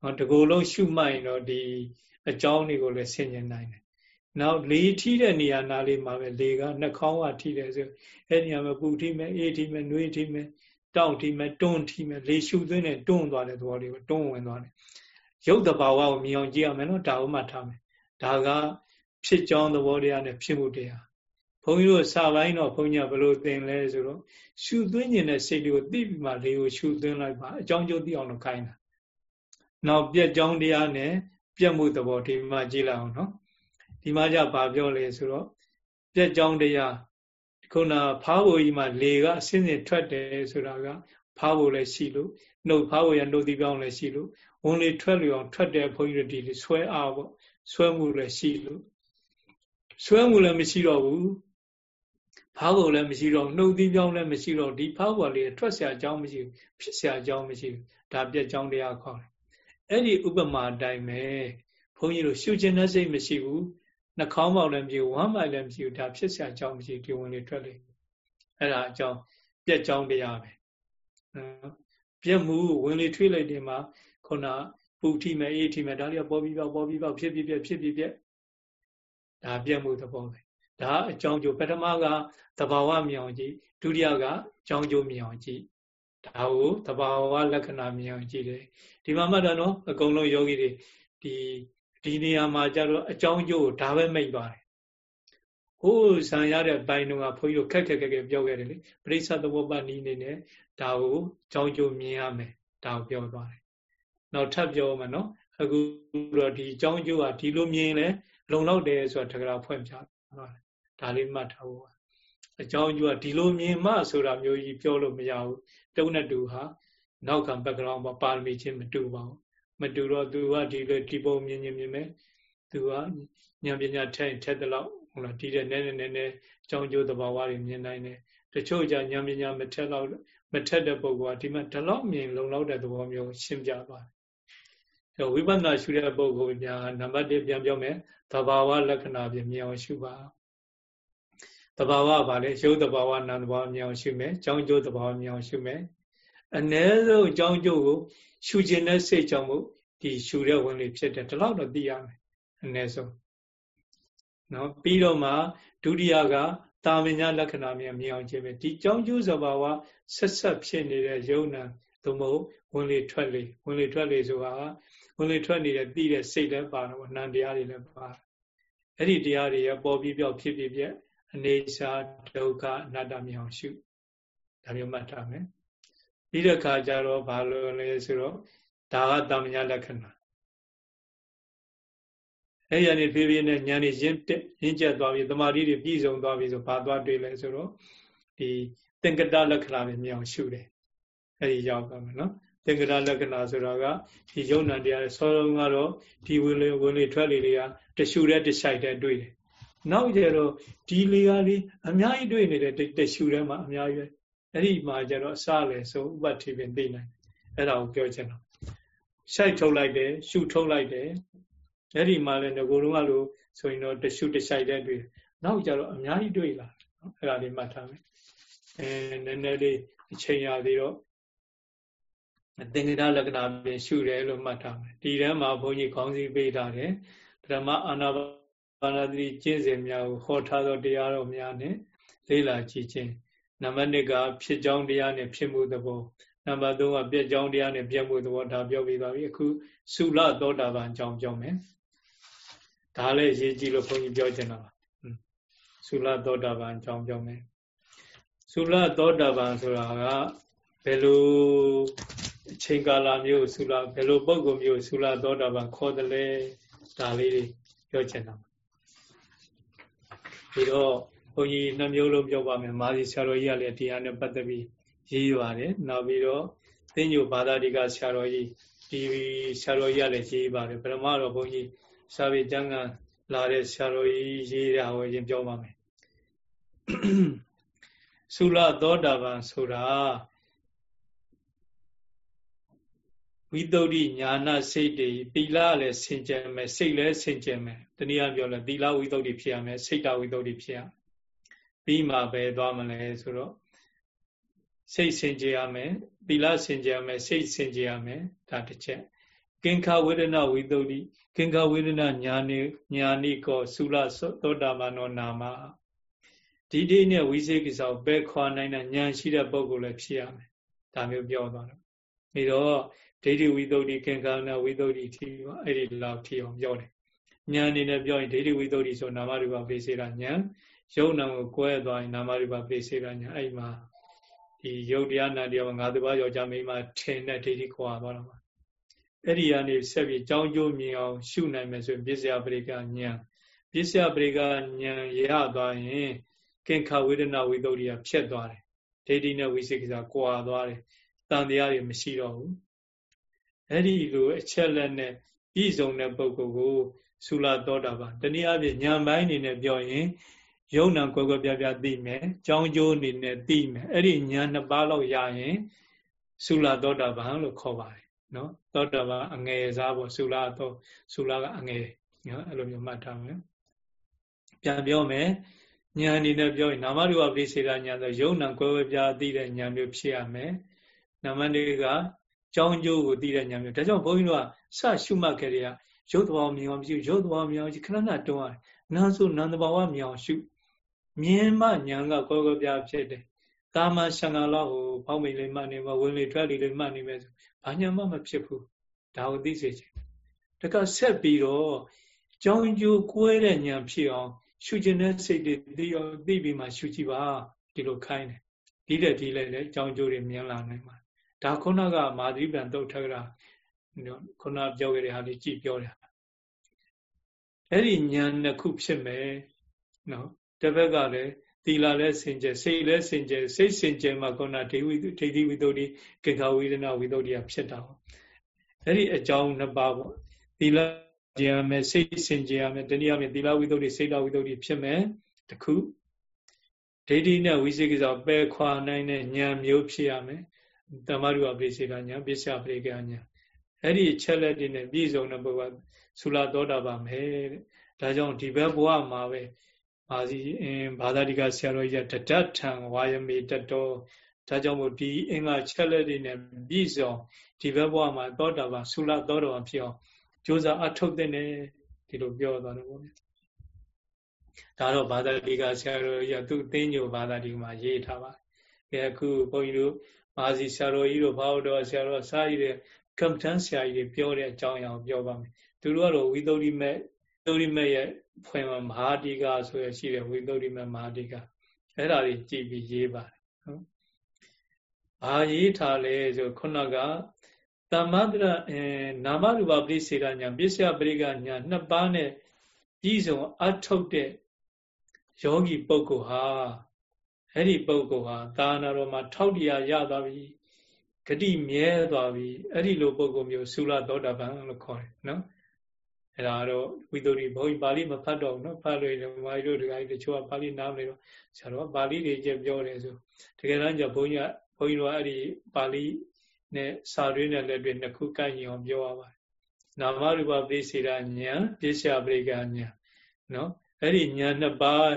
ဟောတကူလုံးရှုမှတ်ရင်တော့ဒီအကြောင်းတွေကိုလည်းဆင်ញင်နိုင်တယ်နောက်လေထိတဲ့နေရာနာလေးမှာပဲလေကနှာခေါင်းကထိတယ်ဆိုအဲ့ဒီနေရာမှာပူထိမယ်အေးထိမယ်နှွေးထိမယ်တောင့်ထိမယ်တွန်းထိမယ်လေရှုသွင်းနဲ့တွန်းသွားတဲ့သဘောလေးကိုတွန်းဝင်သွားတယ်ရုပ်တဘာဝကိုမြင်အောင်ကြည့်ရမယ်နော်ဒါဥမှတ်ထားမယ်ဒါကဖြစ်ကြောင်းသဘောတရားနဲ့ဖြစ်မှုတရား ဘုန်းကြီးတို့စာပိုင်းတော့ဘုန်းကြီးကဘယ်လိုသင်လဲဆိုတော့ရှုသွင်းခြင်းနဲ့စိတ်တွေကိုသိပြီးမှလေကိုရှုသွင်းလိုက်ပါအကြောင်းကျိုးသိအောင်လုပ်ခိုင်းတာနောက်ပြက်ကြောင်းတရားနဲ့ပြက်မှုသဘောဒီမှာကြည့်လိုက်အောင်နော်ဒီမှာじゃဘာပြောလဲဆိုတော့ပြက်ကြောင်းတရားခုနဖားဖို့ကြီးမှာလေကအစင်းစင်ထွက်တယ်ဆိုတာကဖားဖို့လည်းရှိလို့နှုတ်ဖားဖို့ရနှုတ်သီးပြောင်းလည်းရှိလို့ဝင်လေထွက်လျောင်ထွက်တဲ့ဘုန်းကြီးတို့ဒီဆွဲအားပေါ့ဆွဲမှုလည်းရှိလို့ဆွဲမှုလည်းမရှိတော့ဘူး ဖားဖို့လည်းမရှိတော့နှုတ်သီးပြောင်းလည်းမရှိတော့ဒီဖားဖို့လေးထွက်เสียအကြောင်းမရှိဘူးဖြစ်เสียအကြောင်းမရှိဘူးဒါပြက်ကြောင်းတရားခေါ်တယ်အဲ့ဒီဥပမာအတိုင်းပဲဘုန်းကြီးတို့ရှုခြင်းတဲ့စိတ်မရှိဘူး နှာခေါင်းပေါက်လည်းမရှိဘူးဝမ်းပိုက်လည်းမရှိဘူးဒါဖြစ်เสียအကြောင်းမရှိဒီဝင်လေထွက်လေအဲ့ဒါအကြောင်းပြက်ကြောင်းတရားပဲနော်ပြက်မှုဝင်လေထွေးလိုက်တယ်မှာခုနပူထိမဲ့အေးထိမဲ့ဒါလေးပေါ်ပြီးပေါက်ပေါ်ပြီးပေါက်ဖြစ်ပြီးပြက်ဖြစ်ပြီးပြက်ဒါပြက်မှုသဘောပဲ ဒါအကြောင်းကျိုးပထမကသဘာဝမြောင်ကြည့်ဒုတိယကအကြောင်းကျိုးမြောင်ကြည့်ဒါကိုသဘာဝလက္ခဏာမြောင်ကြည့်တယ်ဒီမှာမှတော့နော်အကုန်လုံးယောဂီတွေဒီဒီနေရာမှာကျတော့အကြောင်းကျိုးဒါပဲမိတ်ပါတယ်ဟိုးဆံရတဲ့ဘိုင်းတော့ဘုန်းကြီးတို့ခက်ခက်ခက်ခက်ပြောခဲ့တယ်လေပရိစ္ဆသဘောပတ်နီးနေနဲ့ဒါကိုကြောင်းကျိုးမြင်ရမယ်ဒါကိုပြောသွားတယ်နောက်ထပ်ပြောမယ်နော်အခုတော့ဒီကြောင်းကျိုးကဒီလိုမြင်လဲလုံလောက်တယ်ဆိုတာတက္ကရာဖွင့်ပြပါတယ် ဒါလေးမှတ်ထားဖို့အကြောင်းကျိုးကဒီလိုမြင်မှဆိုတာမျိုးကြီးပြောလို့မရဘူးတုံးနဲ့တူဟာနောက်က background မှာပါရမီချင်းမတူပါဘူးမတူတော့သူကဒီလိုဒီပုံမြင်မြင်မြင်မဲ့သူကဉာဏ်ပညာထက်ထက်တဲ့လောက်ဟုတ်လားဒီတဲ့နည်းနည်းနည်းနည်းကြောင်းကျိုးသဘာဝတွေမြင်နိုင်တယ်တချို့ကြဉာဏ်ပညာမထက်လောက်မထက်တဲ့ပုဂ္ဂိုလ်ကဒီမှာဒီလောက်မြင်လုံလောက်တဲ့သဘောမျိုးရှင်းပြပါတယ်အဲဝိပဿနာရှုတဲ့ပုဂ္ဂိုလ်များနံပါတ်1ပြန်ပြောမယ်သဘာဝလက္ခဏာပြင်မြင်အောင်ရှုပါ သဘာဝပါလေရုပ်သဘာဝနာမ်သဘာဝမြင်အောင်ရှုမယ်ကြောင်းကျိုးသဘာဝမြင်အောင်ရှုမယ်အ ਨੇ ဆုံးကြောင်းကျိုးကိုရှုခြင်းနဲ့စိတ်ကြောင့်မို့ဒီရှုတဲ့ဝင်လေဖြစ်တယ်ဒီလောက်တော့သိရမယ်အ ਨੇ ဆုံးနော်ပြီးတော့မှဒုတိယကတာမညာလက္ခဏာမြင်မြင်အောင်ခြင်းပဲဒီကြောင်းကျိုးသဘာဝဆက်ဆက်ဖြစ်နေတဲ့ယုံနာသို့မဟုတ်ဝင်လေထွက်လေဝင်လေထွက်လေဆိုတာဝင်လေထွက်နေတဲ့သိတဲ့စိတ်လည်းပါတော့နံတရားတွေလည်းပါအဲ့ဒီတရားတွေရပေါ်ပြီးပြောက်ဖြစ်ဖြစ်ပြက် အနေစာဒုက္ခအနတ္တမြောင်ရှုဒါမျိုးမှတ်ထားမယ်ပြီးတဲ့အခါကျတော့ဘာလို့လဲဆိုတော့ဒါကတမညာလက္ခဏာအဲ့ရနေဖြည်းဖြည်းနဲ့ဉာဏ်นี่ရင်းတက်ရင်းကျက်သွားပြီတမာတိတွေပြည့်စုံသွားပြီဆိုဘာသွားတွေ့လဲဆိုတော့ဒီသင်္ကတလက္ခဏာတွေမြောင်ရှုတယ်အဲ့ဒီရောက်သွားမယ်နော်သင်္ကတလက္ခဏာဆိုတာကဒီယုံနာတရားဆောလုံးကတော့ဒီဝင်လေဝင်လေထွက်လေတွေကတရှုတဲ့တဆိုင်တဲ့တွေ့တယ် နောက်ကျတော့ဒီလေကလေးအများကြီးတွေ့နေတဲ့တရှုထဲမှာအများကြီးအဲ့ဒီမှာကျတော့အစလည်းဆိုဥပတိပင်သိနိုင်အဲ့ဒါကိုပြောချင်တော့ရှိုက်ထုတ်လိုက်တယ်ရှုထုတ်လိုက်တယ်အဲ့ဒီမှာလည်းငကိုယ်လုံးကလို့ဆိုရင်တော့တရှုတဆိုင်တဲ့တွေ့နောက်ကျတော့အများကြီးတွေ့လာအဲ့ဒါလေးမှတ်ထားမယ်အဲနည်းနည်းလေးအချိန်ရသေးတော့သင်္ကေတလက္ခဏာပြင်ရှုတယ်လို့မှတ်ထားမယ်ဒီထဲမှာဘုန်းကြီးခေါင်းစည်းပေးထားတယ်ဓမ္မအာနာပါ ဏတိကျင့်စဉ်များကိုဟောထားသောတရားတော်များနဲ့လေ့လာကြည့်ခြင်းနံပါတ်1ကဖြစ်ကြောင်းတရားနဲ့ဖြစ်မှုသဘောနံပါတ်3ကပြက်ကြောင်းတရားနဲ့ပြက်မှုသဘောဒါပြောပြီးပါပြီအခုသုလသောတာပန်အကြောင်းပြောမယ်ဒါလည်းရေးကြည့်လို့ဘုန်းကြီးပြောချင်တာပါသုလသောတာပန်အကြောင်းပြောမယ်သုလသောတာပန်ဆိုတာကဘယ်လိုအချိန်ကာလမျိုးသုလဘယ်လိုပုံကုမျိုးသုလသောတာပန်ခေါ်တယ်လဲဒါလေးတွေပြောချင်တာ ပြီးတော့ဘုန်းကြီးနှမျိုးလုံးပြောပါမယ်မာဇီဆရာတော်ကြီးကလည်းတရားနဲ့ပတ်သက်ပြီးရေးပါတယ်နောက်ပြီးတော့သင်္ညိုဘာသာတိကဆရာတော်ကြီးဒီဆရာတော်ကြီးကလည်းရေးပါတယ်ပရမတော်ဘုန်းကြီးစာပေကျမ်းကလာတဲ့ဆရာတော်ကြီးရေးတာကိုရင်ပြောပါမယ်သုလသောတာပန်ဆိုတာ ဝိတုဒ္ဓိညာနာစိတ်တွေသီလလည်းဆင်ကြယ်မယ်စိတ်လည်းဆင်ကြယ်မယ်တနည်းအားပြောလဲသီလဝိတုဒ္ဓိဖြစ်ရမယ်စိတ်တဝိတုဒ္ဓိဖြစ်ရပြီးမှပဲသွားမလဲဆိုတော့စိတ်ဆင်ကြယ်ရမယ်သီလဆင်ကြယ်ရမယ်စိတ်ဆင်ကြယ်ရမယ်ဒါတစ်ချက်ကင်္ခဝေဒနာဝိတုဒ္ဓိကင်္ခဝေဒနာညာနိညာနိကောသုလသောတာပန်နောနာမဒီဒီနဲ့ဝိသေကိစ္စကိုပဲခွာနိုင်တဲ့ဉာဏ်ရှိတဲ့ပုဂ္ဂိုလ်လည်းဖြစ်ရမယ်ဒါမျိုးပြောသွားတော့ပြီးတော့ ဒိဋ္ဌိဝိသုဒ္ဓိကင်္ခာနာဝိသုဒ္ဓိထီပါအဲ့ဒီလောက်ထီအောင်ပြောတယ်ဉာဏ်အနေနဲ့ပြောရင်ဒိဋ္ဌိဝိသုဒ္ဓိဆိုနာမရူပပေစေတာဉာဏ်ယုံနာကိုကွဲသွားရင်နာမရူပပေစေတာဉာဏ်အဲ့မှာဒီယုတ်တရားနာတရားမှာငါတပါးယောက်ျားမိန်းမထင်တဲ့ဒိဋ္ဌိခွာသွားတော့မှာအဲ့ဒီကနေဆက်ပြီးကြောင်းကျိုးမြင်အောင်ရှုနိုင်မယ်ဆိုရင်ပစ္စယပရိကဉာဏ်ပစ္စယပရိကဉာဏ်ရသွားရင်ကင်္ခဝေဒနာဝိသုဒ္ဓိကဖြတ်သွားတယ်ဒိဋ္ဌိနဲ့ဝိသေကိစ္စကွာသွားတယ်တန်တရားတွေမရှိတော့ဘူး အဲ့ဒီလိုအချက်လက်နဲ့ပြည်စုံတဲ့ပုဂ္ဂိုလ်ကိုသုလသောတာပန်တနည်းအားဖြင့်ညာပိုင်းအနေနဲ့ပြောရင်ယုံနာကွယ်ကွယ်ပြားပြားသိမယ်ကြောင်းကျိုးအနေနဲ့သိမယ်အဲ့ဒီညာနှစ်ပါးလောက်ရရင်သုလသောတာပန်လို့ခေါ်ပါတယ်နော်သောတာပန်အငယ်စားပေါ့သုလသောသုလကအငယ်နော်အဲ့လိုမျိုးမှတ်ထားမယ်ပြန်ပြောမယ်ဉာဏ်အနေနဲ့ပြောရင်နာမရူပပရိစေတာဉာဏ်ဆိုယုံနာကွဲဝဲပြားသိတဲ့ဉာဏ်မျိုးဖြစ်ရမယ်နံပါတ်၄က ကြောင်းကျိုးကိုသိတဲ့ဉာဏ်မျိုးဒါကြောင့်ဘုန်းကြီးတို့ကစရှုမှတ်ကြတဲ့ရုပ်တဘာဝမြင်အောင်ပြုရုပ်တဘာဝမြင်အောင်ခဏခဏတွန်းရတယ်နာဆိုနန္တဘာဝမြင်အောင်ရှုမြင်မှဉာဏ်ကကွဲကွဲပြားဖြစ်တယ်တာမဆံဃာလောက်ဟိုဖောင်းမိန်လေးမှတ်နေမှာဝင်လေထွက်လေလေးမှတ်နေမယ်ဆိုဘာညာမှမဖြစ်ဘူးဒါကိုသိစေချင်တကဆက်ပြီးတော့ကြောင်းကျိုးကွဲတဲ့ဉာဏ်ဖြစ်အောင်ရှုခြင်းတဲ့စိတ်တွေသိအောင်သိပြီးမှရှုကြည့်ပါဒီလိုခိုင်းတယ်ဒီတဲ့ဒီလိုက်လေကြောင်းကျိုးတွေမြင်လာနိုင်မှာ ဒါခုနကမာသီပံတုတ်ထက်ကရာခုနပြောခဲ့တဲ့ဟာလေးကြည့်ပြောတယ်အဲ့ဒီဉာဏ်နှစ်ခုဖြစ်မယ်နော်တစ်ဘက်ကလည်းသီလလည်းစင်ကြယ်စိတ်လည်းစင်ကြယ်စိတ်စင်ကြယ်မှာခုနဒိဝိဒိဋ္ဌိဝိသုဒ္ဓိကေခဝိဒနာဝိသုဒ္ဓိကဖြစ်တာပေါ့အဲ့ဒီအကြောင်းနှစ်ပါးပေါ့သီလကြည်ရမယ်စိတ်စင်ကြယ်ရမယ်တနည်းအားဖြင့်သီလဝိသုဒ္ဓိစိတ်တော်ဝိသုဒ္ဓိဖြစ်မယ်တခုဒိဋ္ဌိနဲ့ဝိသေကိစ္စပယ်ခွာနိုင်တဲ့ဉာဏ်မျိုးဖြစ်ရမယ် တမရုအပိစေကညာပစ္စယပရိကညာအဲ့ဒီချက်လက်တွေနဲ့ပြည့်စုံတဲ့ဘုရားသုလာသောတာပန်ပဲတဲ့ဒါကြောင့်ဒီဘက်ဘဝမှာပဲမာစီအင်းဘာသာတိကဆရာတော်ကြီးကတတထံဝါယမေတတော်ဒါကြောင့်မို့ဒီအင်္ဂါချက်လက်တွေနဲ့ပြည့်စုံဒီဘက်ဘဝမှာသောတာပန်သုလာသောတာပန်ဖြစ်အောင်ကြိုးစားအထုတ်တဲ့နေဒီလိုပြောသွားတယ်ပေါ့ဗျဒါတော့ဘာသာတိကဆရာတော်ကြီးကသူ့အသိဉာဏ်ဘာသာတိကမှာရေးထားပါကဲအခုဘုန်းကြီးတို့ မာစီဆရာတော်ကြီးတို့ဘာလို့တော့ဆရာတော်စာရည်တဲ့ကမ္မထန်ဆရာကြီးတွေပြောတဲ့အကြောင်းအရာကိုပြောပါမယ်သူတို့ကတော့ဝိသုဒ္ဓိမဲ့သုဒ္ဓိမဲ့ရဲ့ဖွင့်မှာမဟာတိကဆိုရရှိတယ်ဝိသုဒ္ဓိမဲ့မဟာတိကအဲ့ဒါတွေကြည့်ပြီးရေးပါတယ်နော်ဘာရေးထားလဲဆိုခုနကတမ္မတရအဲနာမရူပပရိစေရညာပစ္စယပရိကညာနှစ်ပါးနဲ့ပြည်စုံအထုတ်တဲ့ယောဂီပုဂ္ဂိုလ်ဟာ အဲ့ဒီပုဂ္ဂိုလ်ဟာသာနာတော်မှာထောက်တရားရသွားပြီဂတိမြဲသွားပြီအဲ့ဒီလိုပုဂ္ဂိုလ်မျိုးသုလသောတာပန်လို့ခေါ်တယ်နော်အဲ့ဒါတော့ဝိသုဒ္ဓိဘုန်းကြီးပါဠိမဖတ်တော့ဘူးနော်ဖတ်လို့ရင်မာရီတို့ဒီကိတချို့ကပါဠိနားမလဲတော့ဆရာတော်ကပါဠိတွေကျပြောတယ်ဆိုတကယ်တမ်းကျဘုန်းကြီးကဘုန်းကြီးတို့ကအဲ့ဒီပါဠိနဲ့စာတွင်းနဲ့လက်တွေနှစ်ခုကိုက်ညီအောင်ပြောရပါတယ်နာမရူပပိစေရဉာဏ်ပြစ္ဆယပရိကဉာဏ်နော်အဲ့ဒီဉာဏ်နှစ်ပါး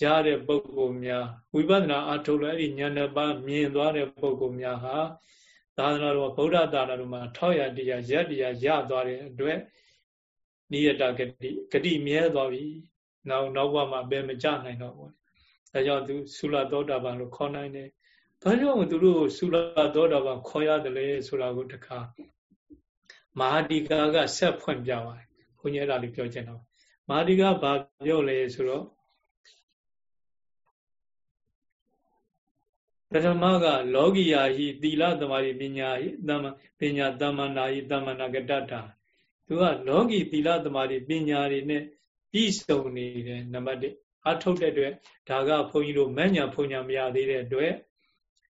ရတဲ့ပုဂ္ဂိုလ်များဝိပဿနာအထုတ်လို့အဲ့ဒီဉာဏ်နှစ်ပါးမြင်သွားတဲ့ပုဂ္ဂိုလ်များဟာသာသနာတော်ဗုဒ္ဓသာသနာတော်မှာထောက်ရတရားရက်တရားရသွားတဲ့အတွက်နိယတဂတိဂတိမြဲသွားပြီနောက်နောက်ဘဝမှာဘယ်မကြနိုင်တော့ဘူးဒါကြောင့်သူသုလသောတာပန်လို့ခေါ်နိုင်တယ်ဘာကြောင့်သူတို့သုလသောတာပန်ခေါ်ရတယ်လဲဆိုတာကိုတခါမဟာဒီကာကဆက်ဖွင့်ပြပါတယ်ဘုန်းကြီးအဲ့ဒါလေးပြောချင်တော့မဟာဒီကာဘာပြောလဲဆိုတော့ ပထမကလောကီယာဟိသီလသမာဓိပညာဟိသမ္ပညာသမ္မနာဟိသမ္မနာကတ္တသူကလောကီသီလသမာဓိပညာတွေနဲ့ပြည့်စုံနေတယ်နံပါတ်1အထုတ်တဲ့အတွက်ဒါကဘုန်းကြီးတို့မဉ္ဇဏ်ဘုံညာမရသေးတဲ့အတွက်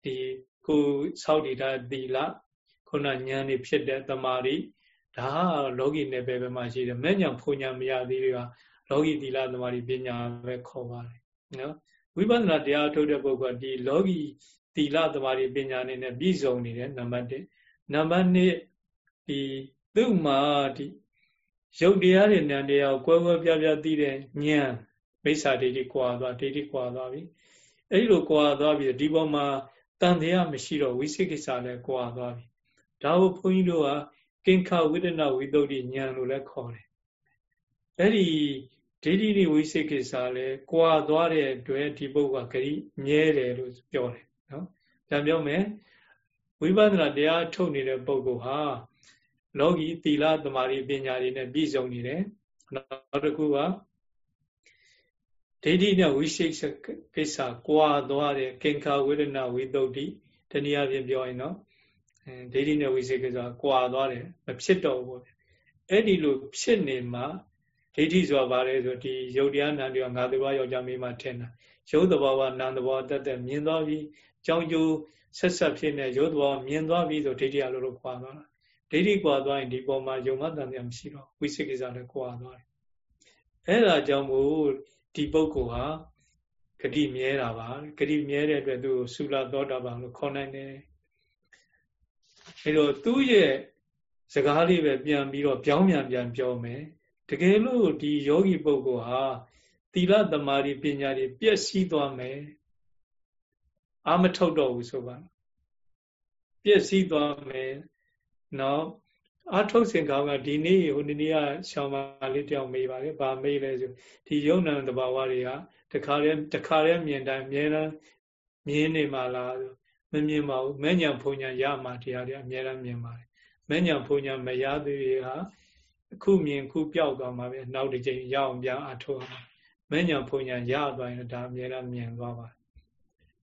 ဒီကိုစောက်တည်တာသီလခုနဉာဏ်နေဖြစ်တဲ့သမာဓိဒါလောကီနယ်ပယ်ပဲမှာရှိတယ်မဉ္ဇဏ်ဘုံညာမရသေးတွေကလောကီသီလသမာဓိပညာပဲခေါ်ပါတယ်နော် ဝိပဿနာတရားထုတ်တဲ့ပုဂ္ဂိုလ်ကဒီလောကီသီလသမာဓိပညာနဲ့ပြည့်စုံနေတယ်နံပါတ်1နံပါတ်2ဒီသူ့မှာဒီရုပ်တရားတွေနံတရားကိုကွဲကွဲပြားပြားသိတဲ့ဉာဏ်မိစ္ဆာဒိဋ္ဌိကွာသွားဒိဋ္ဌိကွာသွားပြီအဲ့လိုကွာသွားပြီဒီပေါ်မှာတန်တရားမရှိတော့ဝိသိကိစ္စလည်းကွာသွားပြီဒါကိုဘုန်းကြီးတို့ကကင်္ခဝိဒနာဝိသုဒ္ဓိဉာဏ်လို့လည်းခေါ်တယ်အဲ့ဒီ ဒိဋ္ဌိဝိသိကိစ္စလည်းကွာသွားတဲ့အတွက်ဒီပုဂ္ဂိုလ်ကဂရိမြဲတယ်လို့ပြောတယ်နော်ပြန်ပြောမယ်ဝိပဿနာတရားထုတ်နေတဲ့ပုဂ္ဂိုလ်ဟာလောကီသီလသမာဓိပညာတွေနဲ့ပြည့်စုံနေတယ်နောက်တစ်ခုကဒိဋ္ဌိနဲ့ဝိသိကိစ္စကွာသွားတဲ့ကင်္ခဝေဒနာဝိသုဒ္ဓိတနည်းအားဖြင့်ပြောရင်တော့ဒိဋ္ဌိနဲ့ဝိသိကိစ္စကွာသွားတယ်မဖြစ်တော့ဘူးအဲ့ဒီလိုဖြစ်နေမှ ဒိဋ္ဌိဆိုတာဘာလဲဆိုဒီယုတ်တရားနံတရားငါးသဘောယောက်ျားမိန်းမထင်တာရုပ်သဘောကနံသဘောတက်တက်မြင်သွားပြီကြောင်းကျိုးဆက်ဆက်ဖြစ်နေရုပ်သဘောမြင်သွားပြီဆိုဒိဋ္ဌိအလိုလိုခွာသွားတာဒိဋ္ဌိကွာသွားရင်ဒီပေါ်မှာယုံမတန်တရားမရှိတော့ဝိသိကိစ္စလည်းကွာသွားတယ်အဲ့ဒါကြောင့်မို့ဒီပုဂ္ဂိုလ်ဟာဂတိမြဲတာပါဂတိမြဲတဲ့အတွက်သူ့ကိုသုလသောတာပန်လို့ခေါ်နိုင်တယ်အဲတော့သူ့ရဲ့စကားလေးပဲပြန်ပြီးတော့ပြောင်းပြန်ပြန်ပြောမယ် တကယ်လို့ဒီယောဂီပုဂ္ဂိုလ်ဟာသီလသမာဓိပညာတွေပျက်စီးသွားမယ်အာမထုတ်တော့ဘူးဆိုပါပျက်စီးသွားမယ်နော်အာထုတ်စဉ်ကောင်းကဒီနေ့ဟိုဒီနေ့ကရှောင်းပါလေးတယောက်မေးပါလေဗာမေးလဲဆိုဒီယုံနံတဘာဝတွေကတခါလဲတခါလဲမြင်တိုင်းအမြဲတမ်းမြင်နေမှလားမမြင်ပါဘူးမဲ့ညာဖုန်ညာရမှတရားတွေအမြဲတမ်းမြင်ပါတယ်မဲ့ညာဖုန်ညာမရသေးတွေဟာအ ခုမြင်ခုပြောက်သွားမှာပဲနောက်တစ်ချိန်ရအောင်ပြန်အထုတ်အောင်မဲ့ညာဖုန်ညာရသွားရင်ဒါအမြဲတမ်းမြင်သွားပါ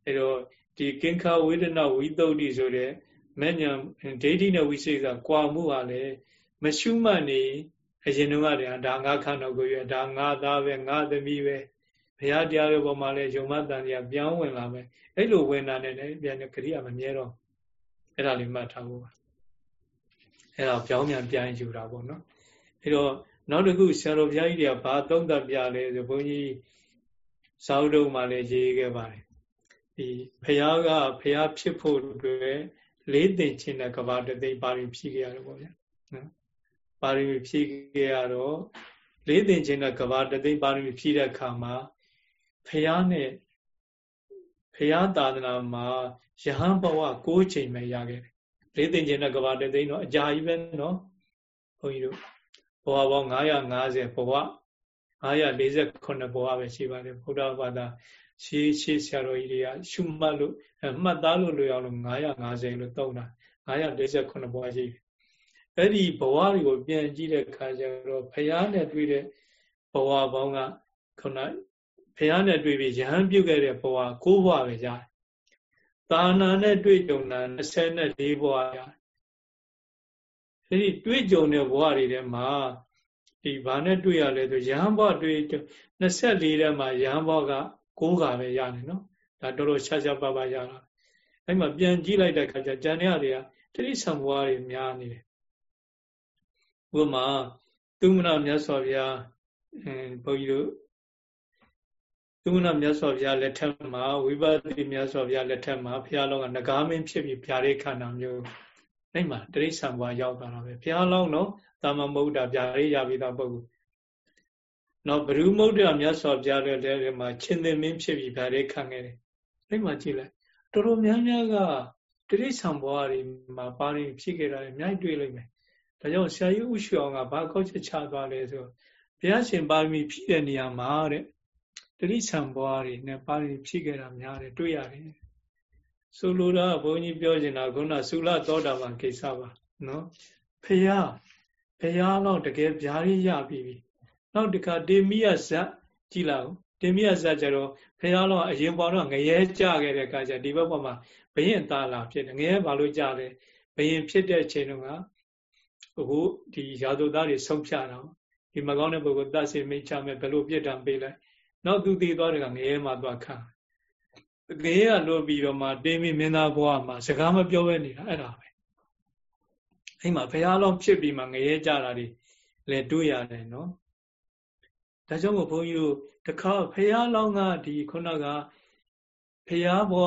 အဲတော့ဒီကင်္ခဝေဒနာဝိသုဒ္ဓိဆိုတဲ့မဲ့ညာဒိဋ္ဌိနဲ့ဝိသေကကွာမှုဟာလေမရှုမှတ်နေအရင်တုန်းကတည်းကဒါငါခန္ဓာကိုယ်ရဒါငါသားပဲငါသမီးပဲဘုရားတရားရဲ့ပုံမှာလဲယုံမတန်တရားပြောင်းဝင်လာမယ်အဲ့လိုဝင်တာနဲ့လည်းပြန်ခရိယာမမြဲတော့အဲ့ဒါလေးမှတ်ထားဖို့ပါအဲ့ဒါပြောင်းပြန်ပြန်ယူတာပေါ့နော် အဲ့တော့နောက်တစ်ခုဆရာတော်ဘုရားကြီးတွေကဘာသုံးသပ်ပြလဲဆိုဘုန်းကြီးသာဝတုံမှာလည်းရေးခဲ့ပါတယ်ဒီဘုရားကဘုရားဖြစ်ဖို့အတွက်လေးသိချင်းတဲ့ကဘာတသိပါရင်ဖြည့်ခဲ့ရတယ်ပေါ့ဗျာနော်ပါရမီဖြည့်ခဲ့ရတော့လေးသိချင်းတဲ့ကဘာတသိပါရမီဖြည့်တဲ့အခါမှာဖះနဲ့ဖះသာသနာမှာယဟန်ဘဝ၉ချိန်ပဲရခဲ့တယ်လေးသိချင်းတဲ့ကဘာတသိတော့အကြာကြီးပဲနော်ဘုန်းကြီးတို့ ဘဝပေါင်း950ဘဝ948ဘဝပဲရှိပါတယ်ဘုရားဘာသာရှေးရှေးဆရာတော်ကြီးတွေကရှုမှတ်လို့မှတ်သားလို့လွယ်အောင်လို့950လို့သုံးတာ948ဘဝရှိတယ်အဲ့ဒီဘဝတွေကိုပြန်ကြည့်တဲ့အခါကျတော့ဘုရားနဲ့တွေ့တဲ့ဘဝပေါင်းကခုနဘုရားနဲ့တွေ့ပြီးယဟန်ပြုတ်ခဲ့တဲ့ဘဝ9ဘဝပဲရတယ်။သာနာနဲ့တွေ့ကြုံတာ24ဘဝရတယ်။ အဲ့ဒီတွေ့ကြုံတဲ့ဘဝတွေထဲမှာဒီဘာနဲ့တွေ့ရလဲဆိုယဟန်ဘဝတွေ့24ထဲမှာယဟန်ဘဝက6ကပဲရတယ်နော်။ဒါတော်တော်ရှားရှားပါးပါးရတာ။အဲ့မှာပြန်ကြည့်လိုက်တဲ့အခါကျကျန်တဲ့တွေကတိရိစ္ဆာန်ဘဝတွေများနေတယ်။ဥပမာသုမနာမြတ်စွာဘုရားအင်းဘုန်းကြီးတို့သုမနာမြတ်စွာဘုရားလက်ထက်မှာဝိပဿနာမြတ်စွာဘုရားလက်ထက်မှာဘုရားလောင်းကငကားမင်းဖြစ်ပြီးဗျာဒိခန္ဓာမျိုး အဲ့မှာတိရိစ္ဆာန်ဘဝရောက်သွားတာပဲဘုရားလောင်းတော့တာမမုဒ္ဒဗျာဒိရပြီးသားပုဂ္ဂိုလ်နော်ဘ ᱹ မုဒ္ဒမြတ်စွာဘုရားလက်ထဲမှာရှင်သင်မင်းဖြစ်ပြီးဗျာဒိခံခဲ့တယ်အဲ့မှာကြည့်လိုက်တော်တော်များများကတိရိစ္ဆာန်ဘဝတွေမှာပါရင်ဖြစ်ခဲ့တာအများကြီးတွေ့လိမ့်မယ်ဒါကြောင့်ဆရာကြီးဥရှောင်းကဘာကောက်ချက်ချသွားလဲဆိုဘုရားရှင်ပါရမီဖြည့်တဲ့နေရာမှာတဲ့တတိဆံဘွားတွေနဲ့ပါရမီဖြည့်ခဲ့တာများတယ်တွေ့ရတယ် ဆိုလိုတာဘုန်းကြီးပြောချင်တာခုနသုလသောတာပန်ကိစ္စပါနော်ဖះဖះတော့တကယ်ဗျာရရပြီပြီနောက်တခါတေမိယဇတ်ကြည်လာဦးတေမိယဇတ်ကျတော့ဖះတော့အရင်ပေါ်တော့ငရဲကြခဲ့တဲ့အခါကျဒီဘက်ပေါ်မှာဘယင်သားလာဖြစ်တယ်ငရဲဘာလို့ကြလဲဘယင်ဖြစ်တဲ့အချိန်တုန်းကအခုဒီရာဇဝသားတွေဆုံးဖြတ်တော့ဒီမကောင်းတဲ့ပုဂ္ဂိုလ်တတ်စေမိတ်ချမယ်ဘယ်လိုပြစ်ဒဏ်ပေးလိုက်နောက်သူသေးသွားတယ်ကငရဲမှာသွားခံ ငရဲကလွတ်ပြီးတော့မှတင်းပြီးမင်းသားဘဝမှာစကားမပြောဘဲနေတာအဲ့ဒါပဲအဲ့မှာဘုရားလုံးဖြစ်ပြီးမှငရဲကြတာတွေလည်းတွေ့ရတယ်နော်ဒါကြောင့်မို့ဘုန်းကြီးတို့တခါဘုရားလောင်းကဒီခုနကဘုရားဘဝ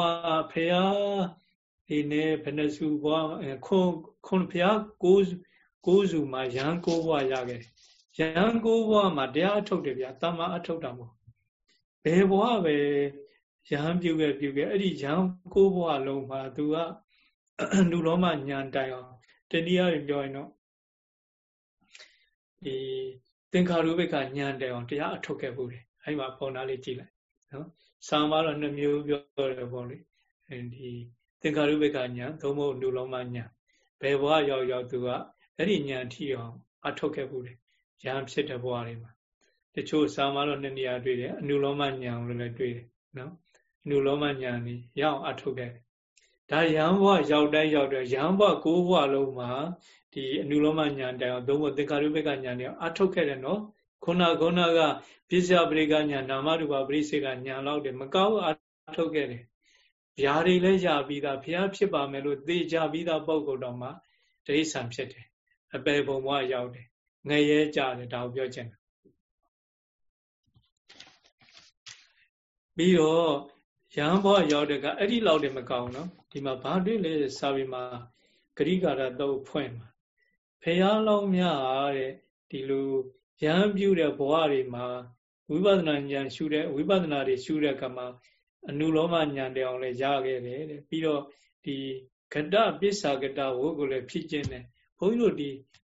ဘုရားဒီနေ့ဘယ်နှစုဘဝခွန်ခွန်ဘုရားကိုကိုစုမှာရန်ကိုဘဝရခဲ့ရန်ကိုဘဝမှာတရားအထုတ်တယ်ဗျာတမ္မာအထုတ်တာမဟုတ်ဘယ်ဘဝပဲ ရဟန်းပြုခဲ့ပြုခဲ့အဲ့ဒီရဟန်းကိုဘဝလုံးမှာသူကလူတော်မှညံတိုင်အောင်တနည်းအားဖြင့်ပြောရင်တော့ဒီသင်္ခါရုပ္ပကညံတိုင်အောင်တရားအထုတ်ခဲ့ဖို့တယ်အဲ့မှာပုံသားလေးကြည့်လိုက်နော်စာမတော့နှစ်မျိုးပြောတယ်ပေါ့လေဒီသင်္ခါရုပ္ပကညံသို့မဟုတ်လူလုံးမှညံဘယ်ဘဝရောက်ရောက်သူကအဲ့ဒီညံထီအောင်အထုတ်ခဲ့ဖို့တယ်ရဟန်းဖြစ်တဲ့ဘဝတွေမှာတချို့စာမလို့နှစ်နေရာတွေ့တယ်အနုလောမညာလို့လည်းတွေ့တယ်နော်အ နုလောမညာနေရအောင်အထုတ်ခဲ့ဒါရံဘဝရောက်တိုင်းရောက်တယ်ရံဘဝကိုးဘဝလုံးမှာဒီအနုလောမညာတိုင်အောင်သုံးဖို့သင်္ခါရုပ္ပကညာနေအောင်အထုတ်ခဲ့တယ်နော်ခုနခုနကပစ္စယပရိကညာနာမရူပပရိစေကညာလောက်တယ်မကောက်အထုတ်ခဲ့တယ်ဗျာတွေလည်းရပြီးသားဘုရားဖြစ်ပါမယ်လို့သိကြပြီးသားပုံကုန်တော်မှာဒိဋ္ဌံဖြစ်တယ်အပေဘုံဘဝရောက်တယ်ငရဲကြတယ်ဒါကိုပြောချင်တယ်ပြီးတော့ ရဟန်းဘောရောက်တဲ့ကအဲ့ဒီလောက်တည်းမကောင်းနော်ဒီမှာဘာတွေ့လဲစာပေမှာဂရိကာရတော့ဖွင့်မှာဖះလောင်းများတဲ့ဒီလိုရဟန်းပြုတဲ့ဘဝတွေမှာဝိပဿနာဉာဏ်ရှုတဲ့ဝိပဿနာတွေရှုတဲ့အခါမှာအနုလောမဉာဏ်တောင်လည်းရခဲ့တယ်တဲ့ပြီးတော့ဒီကတပစ္ဆာကတဝုကိုလည်းဖြစ်ခြင်းနဲ့ဘုန်းကြီးတို့ဒီ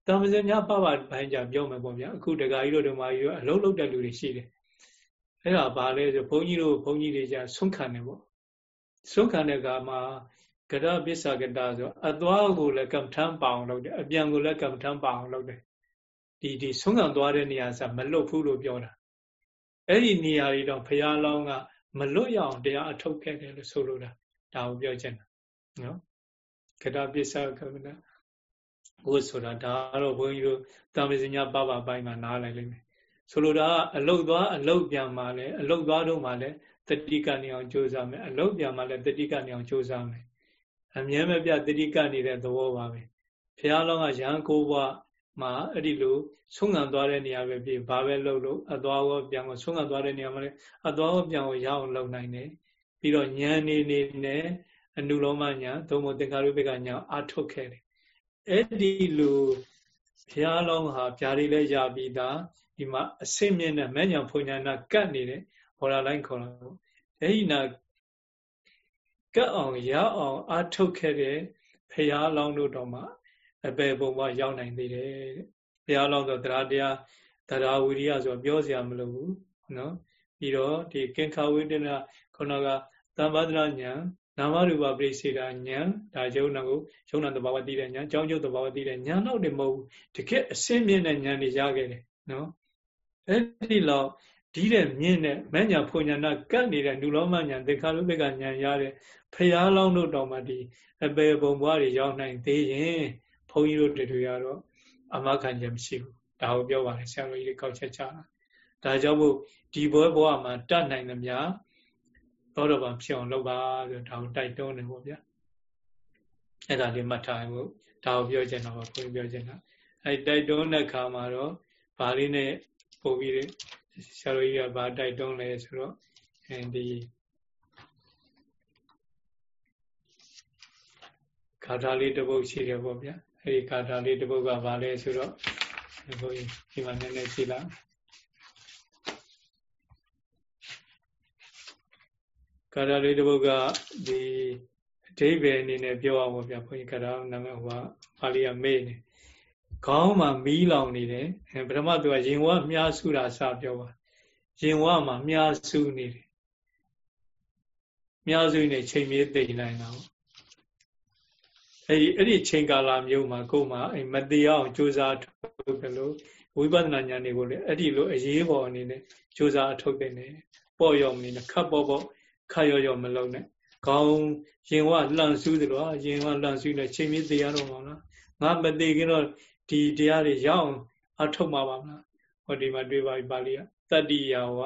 တမ္ပဇညပပပိုင်းကြပြောမယ်ပေါ့ဗျာအခုဒကာကြီးတို့ဓမ္မကြီးတို့အလုံးလုံးတဲ့လူတွေရှိတယ် အဲ့ဒါဘာလဲဆိုဘုန်းကြီးတို့ဘုန်းကြီးတွေじဆွန့်ခံတယ်ပေါ့ဆွန့်ခံတဲ့အခါမှာကရပစ္ဆာကတဆိုအသွားကိုလည်းကမ္မထမ်းပအောင်လုပ်တယ်အပြန်ကိုလည်းကမ္မထမ်းပအောင်လုပ်တယ်ဒီဒီဆွန့်ခံသွားတဲ့နေရာစမလွတ်ဘူးလို့ပြောတာအဲ့ဒီနေရာတွေတော့ဘုရားလောင်းကမလွတ်ရအောင်တရားအထုတ်ခဲ့တယ်လို့ဆိုလိုတာဒါကိုပြောချင်တာနော်ကရပစ္ဆာကမ္မနာဘုဆိုတာဒါကတော့ဘုန်းကြီးတို့တာမစညာပပပိုင်းမှာနားလိုက်လိမ့်မယ် ဆိုလိုတာအလုတ်သွားအလုတ်ပြန်မှလည်းအလုတ်သွားတော့မှလည်းတတိကနေအောင်ကြိုးစားမယ်အလုတ်ပြန်မှလည်းတတိကနေအောင်ကြိုးစားမယ်အမြဲမပြတတိကနေတဲ့သဘောပါပဲဘုရားလောကရဟန်းကိုးဘွားမှာအဲ့ဒီလိုဆုံးခံသွားတဲ့နေရာပဲဖြစ်ဘာပဲလုပ်လို့အသွားရောပြန်ကိုဆုံးခံသွားတဲ့နေရာမှာလည်းအသွားရောပြန်ကိုရအောင်လုပ်နိုင်တယ်ပြီးတော့ဉာဏ်နေနေနဲ့အနုလောမညာသုံးဖို့သင်္ခါရုပ္ပကညာအထုတ်ခဲ့တယ်အဲ့ဒီလိုဘုရားလောကဟာဗျာတွေလည်းရပြီးသား ဒီမှာအစင်းမြင့်တဲ့မညာဖွညာနာကတ်နေတဲ့ဘောလာလိုင်းခေါ်တာပေါ့အဲ့ဒီနာကတ်အောင်ရအောင်အထုတ်ခဲ့တဲ့ဘုရားလောင်းတို့တော့မှအပေပုံကရောက်နိုင်သေးတယ်တဲ့ဘုရားလောင်းဆိုတရားတရားတရားဝိရိယဆိုပြောစရာမလိုဘူးနော်ပြီးတော့ဒီကင်္ခဝိတ္တနာခုနကသံပါဒနာညာနာမရူပပရိစေတာဉာဏ်ဒါယုံနာကိုယုံနာတဘာဝသိတဲ့ဉာဏ်ကြောင်းကျုပ်တဘာဝသိတဲ့ဉာဏ်တော့တယ်မဟုတ်ဘူးတကယ်အစင်းမြင့်တဲ့ဉာဏ်တွေရခဲ့တယ်နော် အဲ့ဒီလောက်ဒီတဲ့မြင့်တဲ့မညာဖွညာနာကတ်နေတဲ့နုလောမဉာဏ်သင်္ခါရုပ္ပကဉာဏ်ရတဲ့ဖရာလောင်းတို့တော်မှဒီအပေပုံဘွားတွေရောက်နိုင်သေးရင်ဘုန်းကြီးတို့တွေကတော့အမခံချက်မရှိဘူးဒါကိုပြောပါတယ်ဆရာတော်ကြီးတွေကောက်ချက်ချတာဒါကြောင့်မို့ဒီဘွဲဘဝမှာတတ်နိုင်သမျှသောတော်ဘာဖြစ်အောင်လုပ်ပါဆိုဒါကိုတိုက်တွန်းတယ်ပေါ့ဗျာအဲ့ဒါလေးမှတ်ထားဖို့ဒါကိုပြောချင်တော့ဘုန်းကြီးပြောချင်တာအဲ့တိုက်တွန်းတဲ့ခါမှာတော့ဗာလေးနဲ့ ပို့ပြီးဆရာတော်ကြီးကဗာတိုက်တွန်းလဲဆိုတော့အဲဒီခါထာလေးတစ်ပုဒ်ရှိတယ်ပေါ့ဗျာအဲဒီခါထာလေးတစ်ပုဒ်ကဗာလဲဆိုတော့ဘုန်းကြီးဒီမှာနည်းနည်းကြည့်လိုက်ကာရလေးတစ်ပုဒ်ကဒီအဓိပ္ပာယ်အနေနဲ့ပြောအောင်ဗျာဘုန်းကြီးကာရနာမည်ဟိုကပါဠိကမေ့နေ ခေါင်းမှာမီးလောင်နေတယ်ပထမသူကရင်ဝမြားစုတာစပြောပါရင်ဝမှာမြားစုနေတယ်မြားစုနေချိန်မြေးသိမ့်နိုင်တာပေါ့အဲ့ဒီအဲ့ဒီချိန်ကာလမျိုးမှာကိုယ်မှာအဲ့မတိအောင်ကြိုးစားထုတ်တယ်လို့ဝိပဿနာဉာဏ်တွေကိုလည်းအဲ့ဒီလိုအရေးပေါ်အနေနဲ့ကြိုးစားထုတ်တယ်နေပေါ့ရောမနေနဲ့ခပ်ပေါ့ပေါ့ခါရောရောမလုံးနဲ့ခေါင်းရင်ဝလှန်ဆူးတယ်လို့ရင်ဝလှန်ဆူးနေချိန်မြင့်တရားတော့မှာလားငါမသေးခင်တော့ ဒီတရားတွေရအောင်အထုတ်မှာပါမလားဟောဒီမှာတွေ့ပါပြီပါဠိကတတ္တိယဝ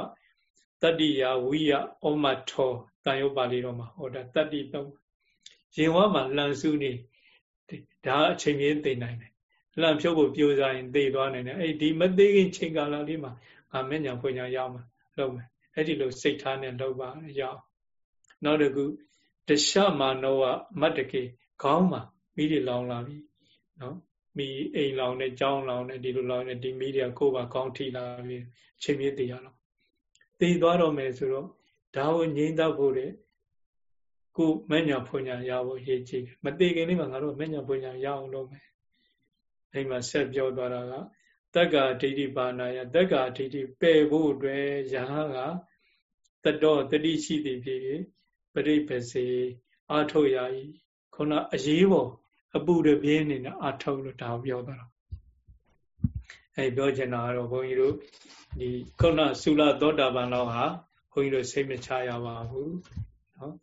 တတ္တိယဝိယဩမထောတန်ရုပ်ပါဠိတော်မှာဟောတာတတ္တိသုံးရင်ဝမှာလှန်ဆူးနေဒါအချိန်မြင့်သိနိုင်တယ်လှန်ဖြုတ်ဖို့ပြိုးစားရင်သိသွားနိုင်တယ်အဲ့ဒီမသေးခင်ချိန်ကာလလေးမှာငါမျက်ညာဖွညာရအောင်လုပ်မယ်အဲ့ဒီလိုစိတ်ထားနဲ့လုပ်ပါရအောင်နောက်တစ်ခုတခြားမာနောဝမတ်တကေခေါင်းမှာမိတွေလောင်လာပြီနော် မိအိမ်လောင်နဲ့ကြောင်းလောင်နဲ့ဒီလိုလောင်နဲ့ဒီမိတွေကကိုယ်ပါခေါင်းထိလာပြီချိန်မြင့်တည်ရတော့တည်သွားတော့မယ်ဆိုတော့ဒါကိုငြိမ့်တော့ဖို့တဲ့ကိုမညာဖွညာရဖို့ရေးကြည့်မတည်ခင်လေးမှာငါတို့မညာဖွညာရအောင်လုပ်မယ်အဲ့မှာဆက်ပြောသွားတာကတက္ကာဒိဋ္ဌိပါဏာယတက္ကာဒိဋ္ဌိပယ်ဖို့အတွက်ယဟန်ကတတော်တတိရှိသည်ဖြစ်ပရိပစေအာထုတ်ရ၏ခုနအရေးပေါ် အပူတပြင်းနေနဲ့အာထုတ်လို့ဒါပြောသွားတော့အဲပြောချင်တာကတော့ဘုန်းကြီးတို့ဒီခုနသုလသောတာပန်တော့ဟာဘုန်းကြီးတို့စိတ်မချရပါဘူးနော်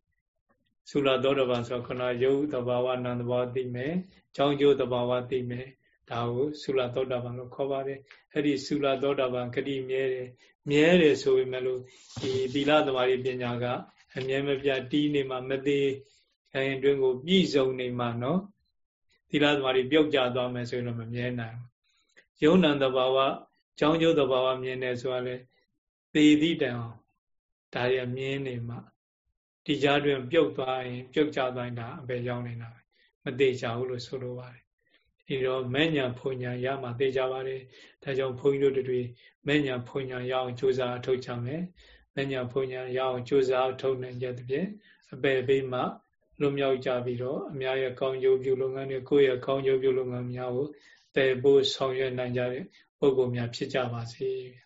သုလသောတာပန်ဆိုခုနယုတ်တဘာဝနန္တဘာသိမယ်။ကြောင်းကျိုးတဘာဝသိမယ်ဒါကိုသုလသောတာပန်လို့ခေါ်ပါတယ်အဲ့ဒီသုလသောတာပန်ဂတိမြဲတယ်မြဲတယ်ဆိုပေမဲ့လို့ဒီသီလသမာဓိပညာကအမြဲမပြတ်တီးနေမှမသေးခိုင်အတွင်းကို ပြည့်စုံနေမှနော် သီလသမာဓိပြုတ်ကျသွားမယ်ဆိုရင်တော့မမြဲနိုင်ဘူးယုံနံတဘာဝကြောင်းကျိုးတဘာဝမြင်တယ်ဆိုတာလေသေသည့်တန်အောင်ဒါရမြင်နေမှဒီကြားတွင်ပြုတ်သွားရင်ပြုတ်ကျသွားရင်ဒါအပေကြောင်းနေတာပဲမသေးချဘူးလို့ဆိုလိုပါတယ်ဒီတော့မဲ့ညာဖွညာရမှာသိကြပါတယ်ဒါကြောင့်ဘုန်းကြီးတို့တွေမဲ့ညာဖွညာရအောင်ကြိုးစားအထောက်ကြမယ်မဲ့ညာဖွညာရအောင်ကြိုးစားအထောက်နိုင်ကြတဲ့ဖြင့်အပေပေးမှ လွတ်မြောက်ကြပြီးတော့အများရဲ့ကောင်းကျိုးပြုလုပ်ငန်းတွေကိုယ့်ရဲ့ကောင်းကျိုးပြုလုပ်ငန်းများကိုတည်ဖို့ဆောင်ရွက်နိုင်ကြတဲ့ပုဂ္ဂိုလ်များဖြစ်ကြပါစေ။